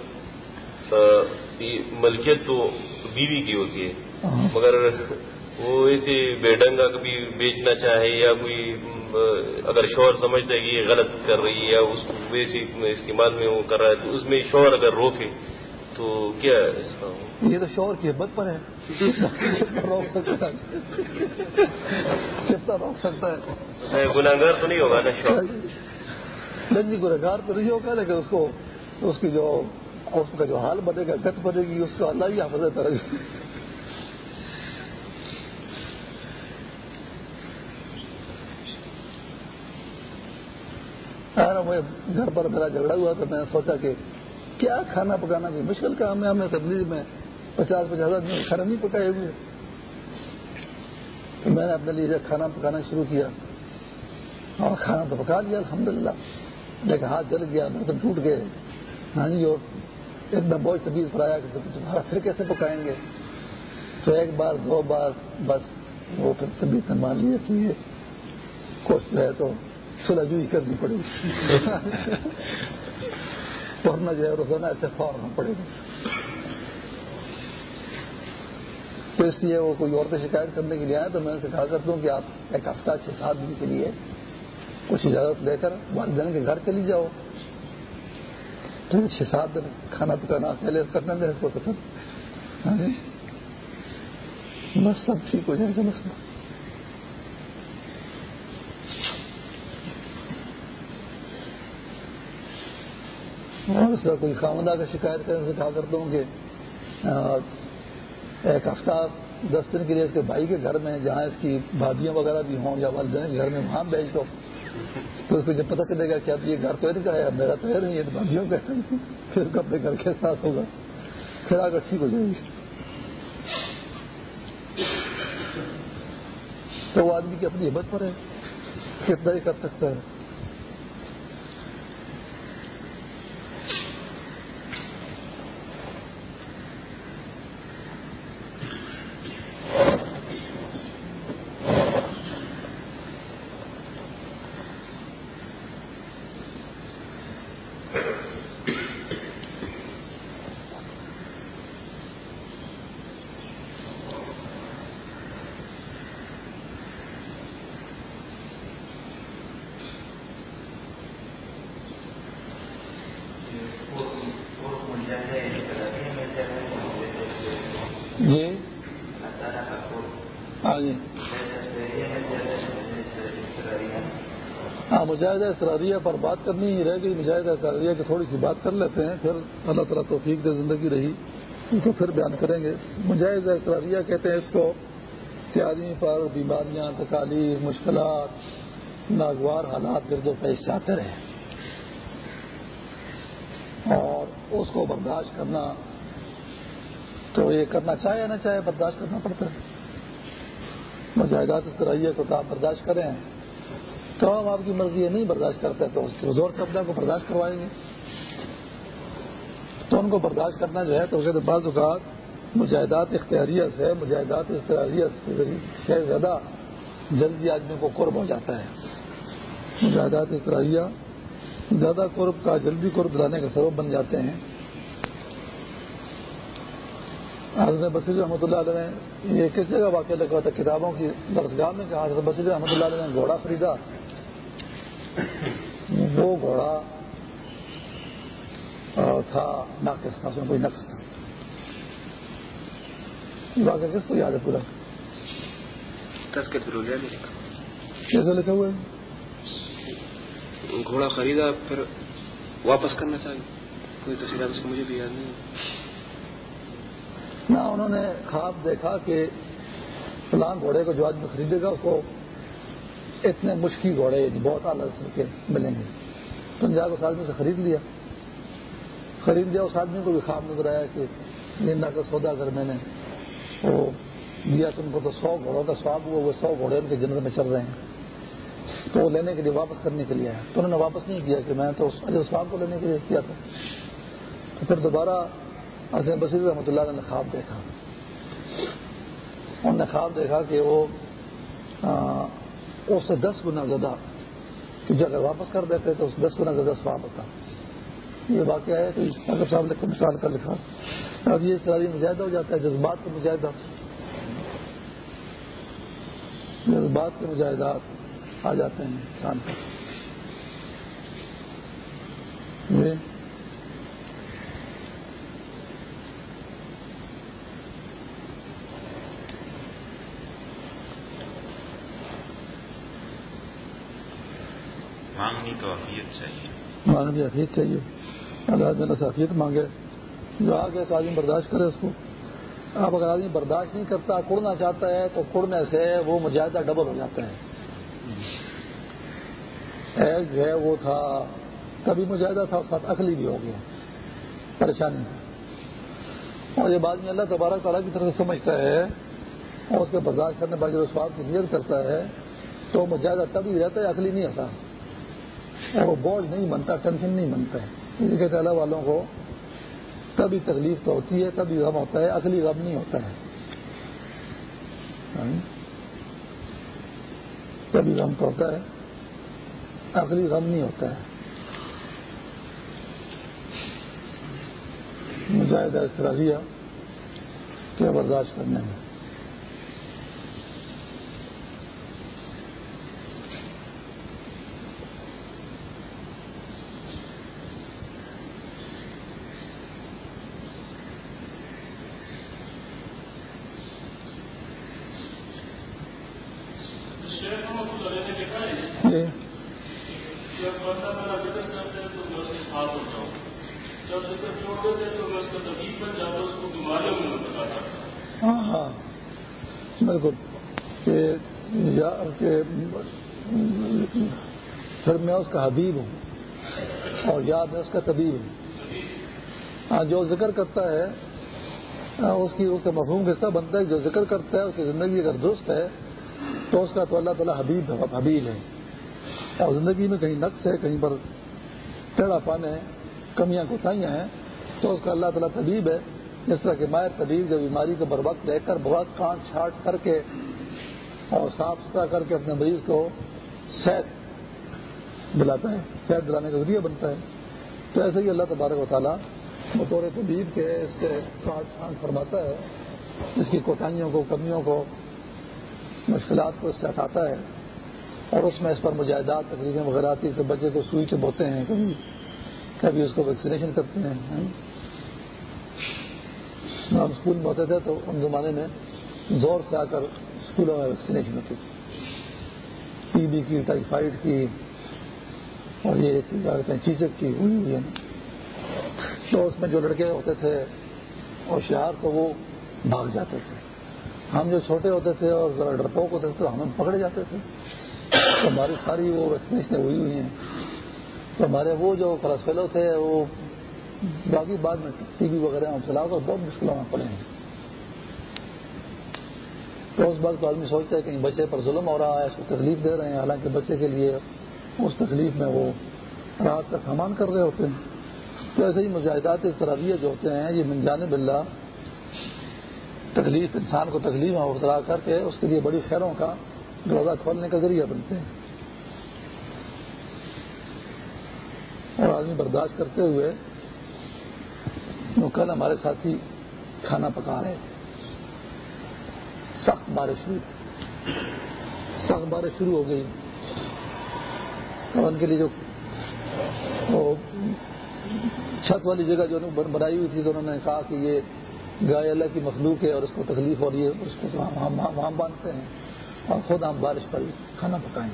C: ملکیت تو بیوی کی ہوتی ہے۔ مگر وہ ایسے بے ڈنگا کبھی بیچنا چاہے یا کوئی اگر شوہر سمجھتا ہے کہ یہ غلط کر رہی ہے یا اس کو ویسی استعمال میں وہ کر رہا ہے تو اس میں شوہر اگر روکے تو کیا ہے اس کا؟
A: یہ تو شوہر کی حبت پر ہے۔ کتنا روک سکتا ہے۔
C: گناگار تو نہیں ہوگا نا شوہر
A: جی گناگار تو نہیں ہوگا لیکن اس کو اس کی جو اس کا جو حال بنے گا، گت بنے گی، اس کو اللہ ہی حفظ کرے میں گھر پر میرا جھگڑا ہوا تو میں نے سوچا کہ کیا کھانا پکانا بھی مشکل کام ہے ہمیں تبلیغ میں پچاس پچاس آدمی کھانا نہیں پکائے ہوئے۔ تو میں نے اپنے لیے کھانا پکانا شروع کیا، اور کھانا تو پکا لیا، الحمدللہ۔ لیکن ہاتھ جل گیا برتن ٹوٹ گئے ہاں جی اور اتنا بوجھ طبیعت پر آیا کہ تمہارا پھر کیسے پکائیں گے، تو ایک بار، دو بار، بس وہ پھر طبیعت نے مان لیا کہ یہ کچھ ہے تو سلجوئی کرنی پڑے گی۔ *laughs* پڑھنا جو ہے روزانہ ایسے ہونا پڑے گا تو اس لیے وہ کوئی عورتیں شکایت کرنے کے لیے آئے تو میں ان سے کہا کرتا ہوں کہ آپ ایک ہفتہ، چھ، سات دن کے لیے کچھ اجازت لے کر والدین کے گھر چلی جاؤ۔ چھ سات دن کھانا پکانا پہلے کرنا دے، اس کو تو ہاں جی۔ بس سب ٹھیک ہو جائے گا مسئلہ ہاں، اور اس کا کوئی خامدہ کا شکایت کرنے سے کہا کرتا ہوں کہ ایک ہفتہ دس دن کے لیے اس کے بھائی کے گھر میں، جہاں اس کی بھابیاں وغیرہ بھی ہوں یا والدین کے گھر میں، وہاں بیچ دو۔ تو اس کو جب پتہ چلے گا کہ اب یہ گھر تو ان کا ہے میرا تو ہے نہیں یہ بھابھیوں کا ہے۔ پھر اس کو اپنے گھر کے ساتھ ہوگا۔ پھر آگے ٹھیک ہو جائے گی۔ تو وہ آدمی کی اپنی ہمت پر ہے، کتنا ہی کر سکتا ہے۔ مجاہدہ اسراریہ پر بات کرنی ہی رہ گئی مجاہدہ اسراریہ کی تھوڑی سی بات کر لیتے ہیں، پھر اللہ تعالیٰ توفیق دے، زندگی رہی۔ ان کو پھر بیان کریں گے۔ مجاہدہ اسراریہ کہتے ہیں اس کو کہ آدمی پر بیماریاں، تکالیف، مشکلات، ناگوار حالات، گرد و پیش آتے رہے۔ اور اس کو برداشت کرنا، تو یہ کرنا چاہے یا نہ چاہے، برداشت کرنا پڑتا ہے۔ مجاہدات اسراریہ کو تو آپ برداشت کریں۔ تو ہم آپ کی مرضی یہ نہیں برداشت کرتے تو زور سے اپنے کو برداشت کروائیں گے۔ تو ان کو برداشت کرنا جو ہے تو اسے بعض اوقات مجاہدات اختیاریہ سے، مجاہدات اختیاریہ سے زیادہ جلدی آدمی کو قرب ہو جاتا ہے۔ مجاہدات اختیاریہ زیادہ قرب کا جلدی قرب دلانے کا سبب بن جاتے ہیں۔ حضرت بصیر رحمۃ اللہ علیہ نے یہ کس جگہ واقع لگا تھا؟ کتابوں کی درسگاہ میں کہا حضرت بصیر رحمۃ اللہ علیہ نے گھوڑا خریدا۔ وہ گھوڑا تھا ناقص تھا اس میں کوئی نقص تھا۔ واقعہ کس کو یاد ہے پورا؟ کیسے لکھا ہوا
I: ہے؟ گھوڑا خریدا پھر واپس کرنا چاہیے۔ کوئی تصویر اس کو مجھے بھی یاد نہیں
A: نہ انہوں نے خواب دیکھا کہ فلان گھوڑے کو جو آدمی خریدے گا اس کو اتنے مشکل گھوڑے یعنی بہت اعلیٰ کے ملیں گے۔ تو جا اس آدمی سے خرید لیا۔ خرید لیا، اس آدمی کو بھی خواب نظر آیا کہ نندا کا سودا اگر میں نے وہ دیا تم کو تو سو گھوڑوں کا سواب ہوا، وہ سو گھوڑے ان کے جنرل میں چل رہے ہیں۔ تو وہ لینے کے لیے واپس کرنے کے لیے آیا۔ تو انہوں نے واپس نہیں کیا کہ میں تو سواب کو لینے کے لیے کیا تھا۔ تو پھر دوبارہ حسین بصیر رحمۃ اللہ نے خواب دیکھا۔ انہوں نے خواب دیکھا کہ وہ اس سے دس گنا زیادہ کہ جو اگر واپس کر دیتے تو اس دس گنا زیادہ سواب ہوتا۔ یہ واقعہ ہے کہ اگر صاحب نے مثال کر لکھا۔ اب یہ ساری مجاہدہ ہو جاتا ہے، جذبات کا مجاہدہ۔ جذبات کے مجاہدات آ جاتے ہیں انسان پر۔
B: چاہیے
A: مانگنی چاہیے۔ اللہ تعالیٰ سے افیت مانگے۔ جو آگے تو آدمی برداشت کرے اس کو۔ اب اگر آدمی برداشت نہیں کرتا، کڑنا چاہتا ہے تو کڑنے سے وہ مجاہدہ ڈبل ہو جاتا ہے۔ ایک جو ہے وہ تھا، کبھی مجاہدہ تھا اور ساتھ اخلی بھی ہو گیا۔ پریشانی۔ اور جب آدمی اللہ تبارک تعالیٰ کی طرف سے سمجھتا ہے اور اس کے برداشت کرنے بعد جب سواب کی نیت کرتا ہے تو مجاہدہ تبھی رہتا ہے اخلی نہیں ہوتا۔ وہ بوجھ نہیں بنتا، ٹینشن نہیں بنتا ہے۔ اسی کے تعالیٰ والوں کو تبھی تکلیف تو ہوتی ہے، تبھی غم ہوتا ہے اگلی غم نہیں ہوتا ہے۔ ہاں؟ تبھی غم تو ہوتا ہے اگلی غم نہیں ہوتا ہے۔ مجاہدہ اس طرح دیا کیا برداشت کرنے میں۔ ہاں،, ہاں بالکل۔ پھر میں اس کا حبیب ہوں اور یا میں اس کا طبیب ہوں۔ ہاں، جو ذکر کرتا ہے ہاں، اس کی اس کا مفہوم کس طرح بنتا ہے؟ جو ذکر کرتا ہے، اس کی زندگی اگر درست ہے، تو اس کا تو اللہ تعالیٰ حبیب حبیب ہے۔ اور زندگی میں کہیں نقص ہے، کہیں پر ٹیڑھا پان ہے، کمیاں کوتاہیاں ہیں، تو اس کا اللہ تعالیٰ طبیب ہے۔ جس طرح کہ مائر طبیب جو بیماری کو بر وقت دیکھ کر بہت کانٹ چھاٹ کر کے اور صاف ستھرا کر کے اپنے مریض کو صحت دلاتا ہے، صحت دلانے کا ذریعہ بنتا ہے۔ تو ایسے ہی اللہ تبارک و تعالیٰ بطور طبیب کے اس کے کاٹ چھانٹ فرماتا ہے، اس کی کوتاہیوں کو، کمیوں کو، مشکلات کو اس سے ہٹاتا ہے۔ اور اس میں اس پر مجاہدات تقریبیں وغیرہ آتی ہے بچے کو سوئی چبوتے ہیں، کبھی کبھی اس کو ویکسینیشن کرتے ہیں ہم اسکول میں ہوتے تھے تو ان زمانے میں زور سے آ کر اسکولوں میں ویکسینیشن ہوتی تھی۔ ٹی بی کی ٹائیفائڈ کی، اور یہ چیچک کی ہوئی ہوئی ہے تو اس میں جو لڑکے ہوتے تھے ہوشیار تو وہ بھاگ جاتے تھے۔ ہم جو چھوٹے ہوتے تھے اور ذرا ڈرپوک ہوتے تھے تو ہمیں پکڑے جاتے تھے۔ تو ہماری ساری وہ ویکسینیشنیں ہوئی ہوئی ہیں۔ تو ہمارے وہ جو کلاس فیلو تھے وہ باقی بعد میں ٹی وی وغیرہ میں چلا کر بہت مشکلوں میں پڑے ہیں۔ تو اس بات کو آدمی سوچتا ہے کہ بچے پر ظلم ہو رہا ہے، اس کو تکلیف دے رہے ہیں۔ حالانکہ بچے کے لیے اس تکلیف میں وہ رات کا سامان کر رہے ہوتے ہیں۔ تو ایسے ہی مجاہدات اس طرح جو ہوتے ہیں، یہ من جانب اللہ تکلیف، انسان کو تکلیف میں ابتلا کر کے اس کے لیے بڑی خیروں کا دروازہ کھولنے کا ذریعہ بنتے ہیں۔ اور آدمی برداشت کرتے ہوئے وہ کل ہمارے ساتھی کھانا پکا رہے تھے۔ سخت بارش ہوئی۔ سخت بارش شروع ہو گئی۔ تو ان کے لیے جو چھت والی جگہ جو بنائی ہوئی تھی تو انہوں نے کہا کہ یہ گائے اللہ کی مخلوق ہے اور اس کو تکلیف ہو رہی ہے، اس کو تو ہم وہاں باندھتے ہیں۔ اور خود ہم بارش پر کھانا پکائیں۔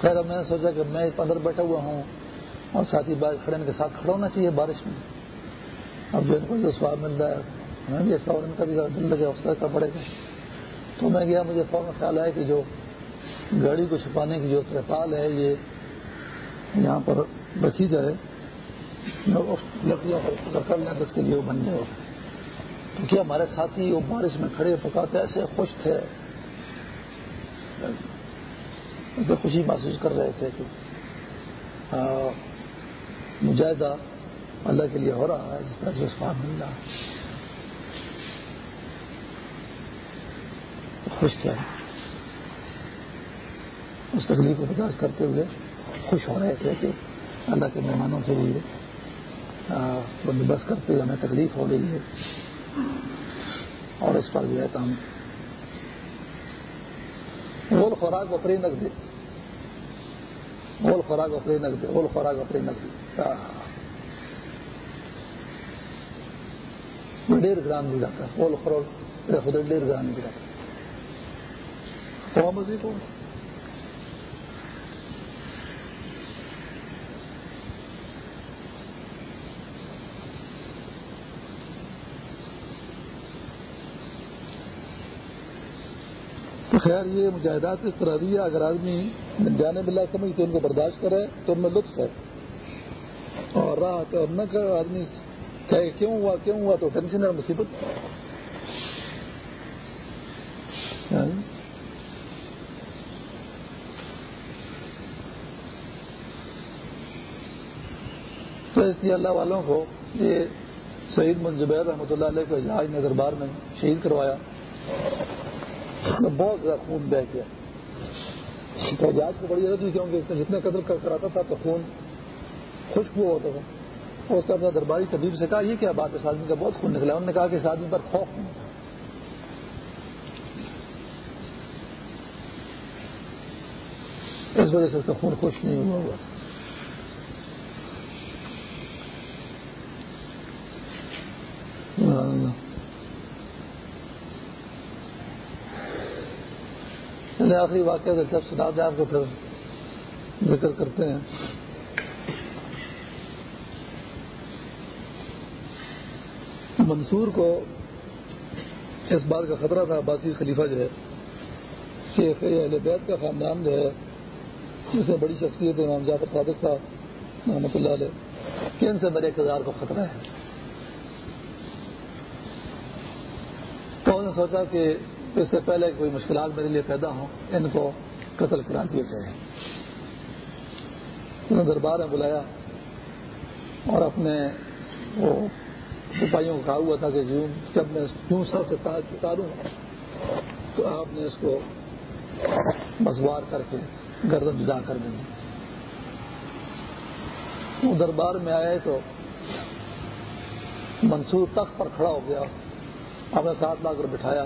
A: خیر میں نے سوچا کہ میں اندر بیٹھا ہوا ہوں اور ساتھی بارش کھڑے کے ساتھ کھڑا ہونا چاہیے بارش میں۔ اب جو ان کو جو سواب مل رہا ہے، میں بھی ایسا اور ان کا بھی دل لگے، حوصلہ کا پڑے گا تو میں گیا، مجھے فوراً خیال آیا کہ جو گاڑی کو چھپانے کی جو ترپال ہے، یہ یہاں پر رکھی جائے۔ لکڑیوں پر کر لیں تو اس کے لیے وہ بن جائے۔ تو کیا ہمارے ساتھی وہ بارش میں کھڑے پکاتے ایسے خوش تھے۔ ایسے خوشی محسوس کر رہے تھے کہ مجاہدہ اللہ کے لیے ہو رہا ہے، جس طرح سے سواد مل رہا ہے خوش تھے۔ اس تکلیف کو برداشت کرتے ہوئے خوش ہو رہے تھے کہ اللہ کے مہمانوں کے لیے بندوبست کرتے ہوئے ہمیں تکلیف ہو رہی ہے۔ اور اس پر جو ہے تو ہم غول خوراک اپری نق دے غول خوراک اپری نق دے غول خوراک اپری نق دے ڈیڑھ گرام بھی جاتا ہے۔ غول خوراک خود ڈیڑھ گرام بھی جاتا مزید ہو تو خیر، یہ مجاہدات اس طرح بھی ہے، اگر آدمی جانے بلا سمجھ تو ان کو برداشت کرے تو ان میں لطف ہے۔ اور راحت اور نہ کر آدمی کہ کیوں ہوا کیوں ہوا تو ٹینشن ہے مصیبت۔ یعنی تو اس لیے اللہ والوں کو یہ سعید منجبیر رحمۃ اللہ علیہ کو جہاز نے دربار میں شہید کروایا۔ *laughs* بہت زیادہ خون بہ کیا تو کو بڑی ضرورت تھی کیونکہ جتنے قدر کراتا تھا تو خون خشک ہوا ہوتا تھا۔ اس نے اپنا درباری طبیب سے کہا، یہ کیا بات ہے؟ اس آدمی کا بہت خون نکلا۔ انہوں نے کہا کہ اس آدمی پر خوف نہیں۔ اس وجہ سے اس کا خون خوش نہیں ہوا ہوا تھا آخری واقعہ جب سنا دیں آپ کو پھر ذکر کرتے ہیں۔ منصور کو اس بات کا خطرہ تھا باسی خلیفہ جو ہے، کہ اہل بیت کا خاندان جو ہے جسے بڑی شخصیت امام جعفر صادق صاحب محمۃ اللہ علیہ، کہ ان سے میرے اقتدار کو خطرہ ہے۔ تو انہوں نے سوچا کہ اس سے پہلے کوئی مشکلات میرے لیے پیدا ہوں، ان کو قتل کرا دیے جائے انہوں نے دربار میں بلایا اور اپنے وہ سپاہیوں کو کہا ہوا تھا کہ جب میں کیوں سر سے تاج اتاروں تو آپ نے اس کو بسوار کر کے گردن جدا کر دیں۔ وہ دربار میں آئے تو منصور تخت پر کھڑا ہو گیا، اپنے ساتھ لا کر بٹھایا۔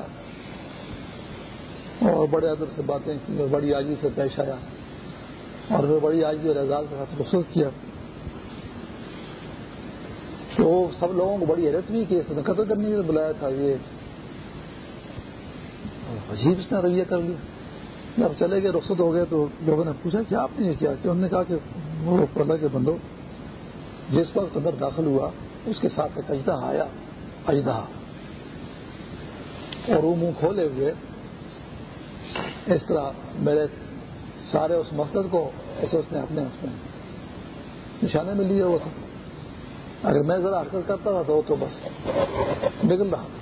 A: اور بڑے ادر سے باتیں کی اور بڑی آجی سے پیش آیا اور پھر بڑی آجی اور اعزاز کے ساتھ رسوخ کیا تو سب لوگوں کو بڑی حیرت بھی کہ اس نے قتل کرنے کے لیے بلایا تھا، یہ عجیب اس نے رویہ کر لیا۔ جب چلے گئے، رخصت ہو گئے تو لوگوں نے پوچھا کہ آپ نے یہ کیا؟ کہ انہوں نے کہا کہ وہ اللہ کے بندو، جس وقت اندر داخل ہوا، اس کے ساتھ ایک اجدہ آیا، اجدہ۔ اور وہ منہ کھولے ہوئے اس طرح میرے سارے اس مسجد کو ایسے اس نے اپنے اس میں نشانے میں لیا ہوا تھا۔ اگر میں ذرا حرکت کرتا تھا تو وہ تو بس نکل رہا تھا۔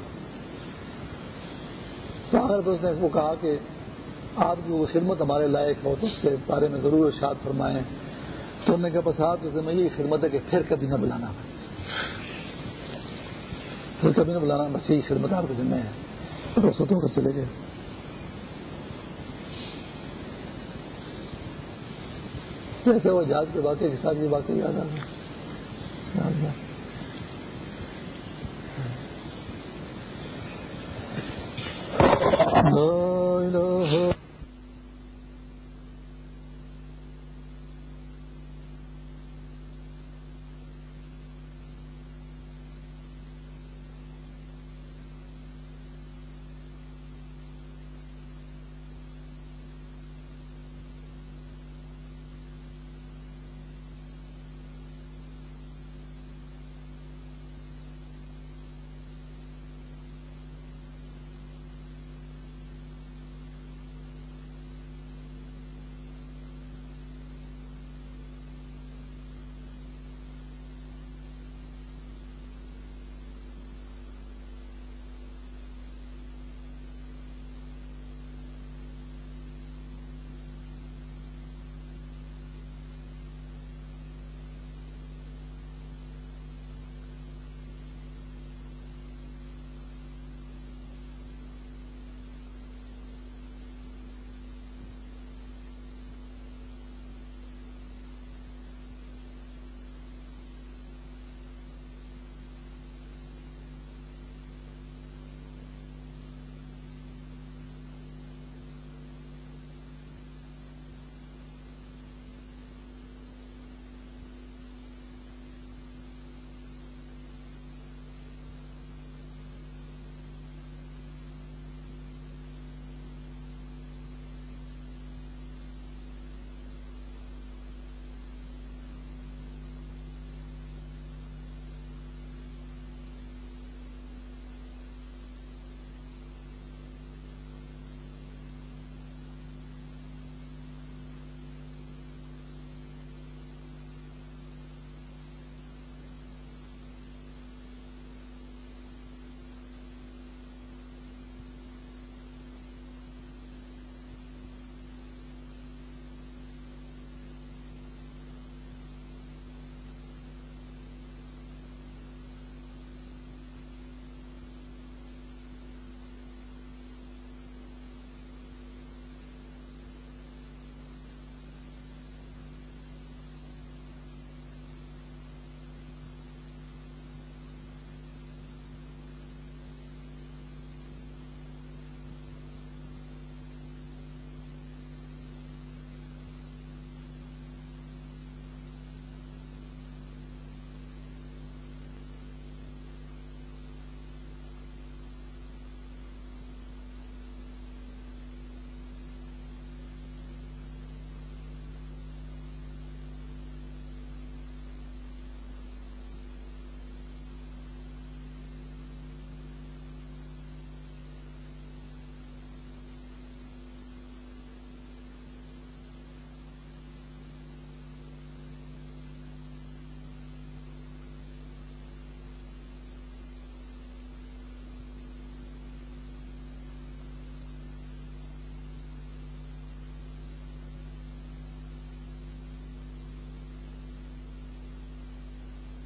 A: تو آخر اس نے وہ کہا کہ آپ کی وہ خدمت ہمارے لائق ہو تو اس کے بارے میں ضرور ارشاد فرمائیں۔ تو انہوں نے کہا، بس آپ ذمہ یہ خدمت ہے کہ پھر کبھی نہ بلانا۔ پھر کبھی نہ بلانا، بس یہی خدمت آپ کے ذمہ ہے۔ رخصت ہو کر چلے گئے۔ جیسے وہ جہاز کے واقعے کے ساتھ یہ واقعہ یاد آ گیا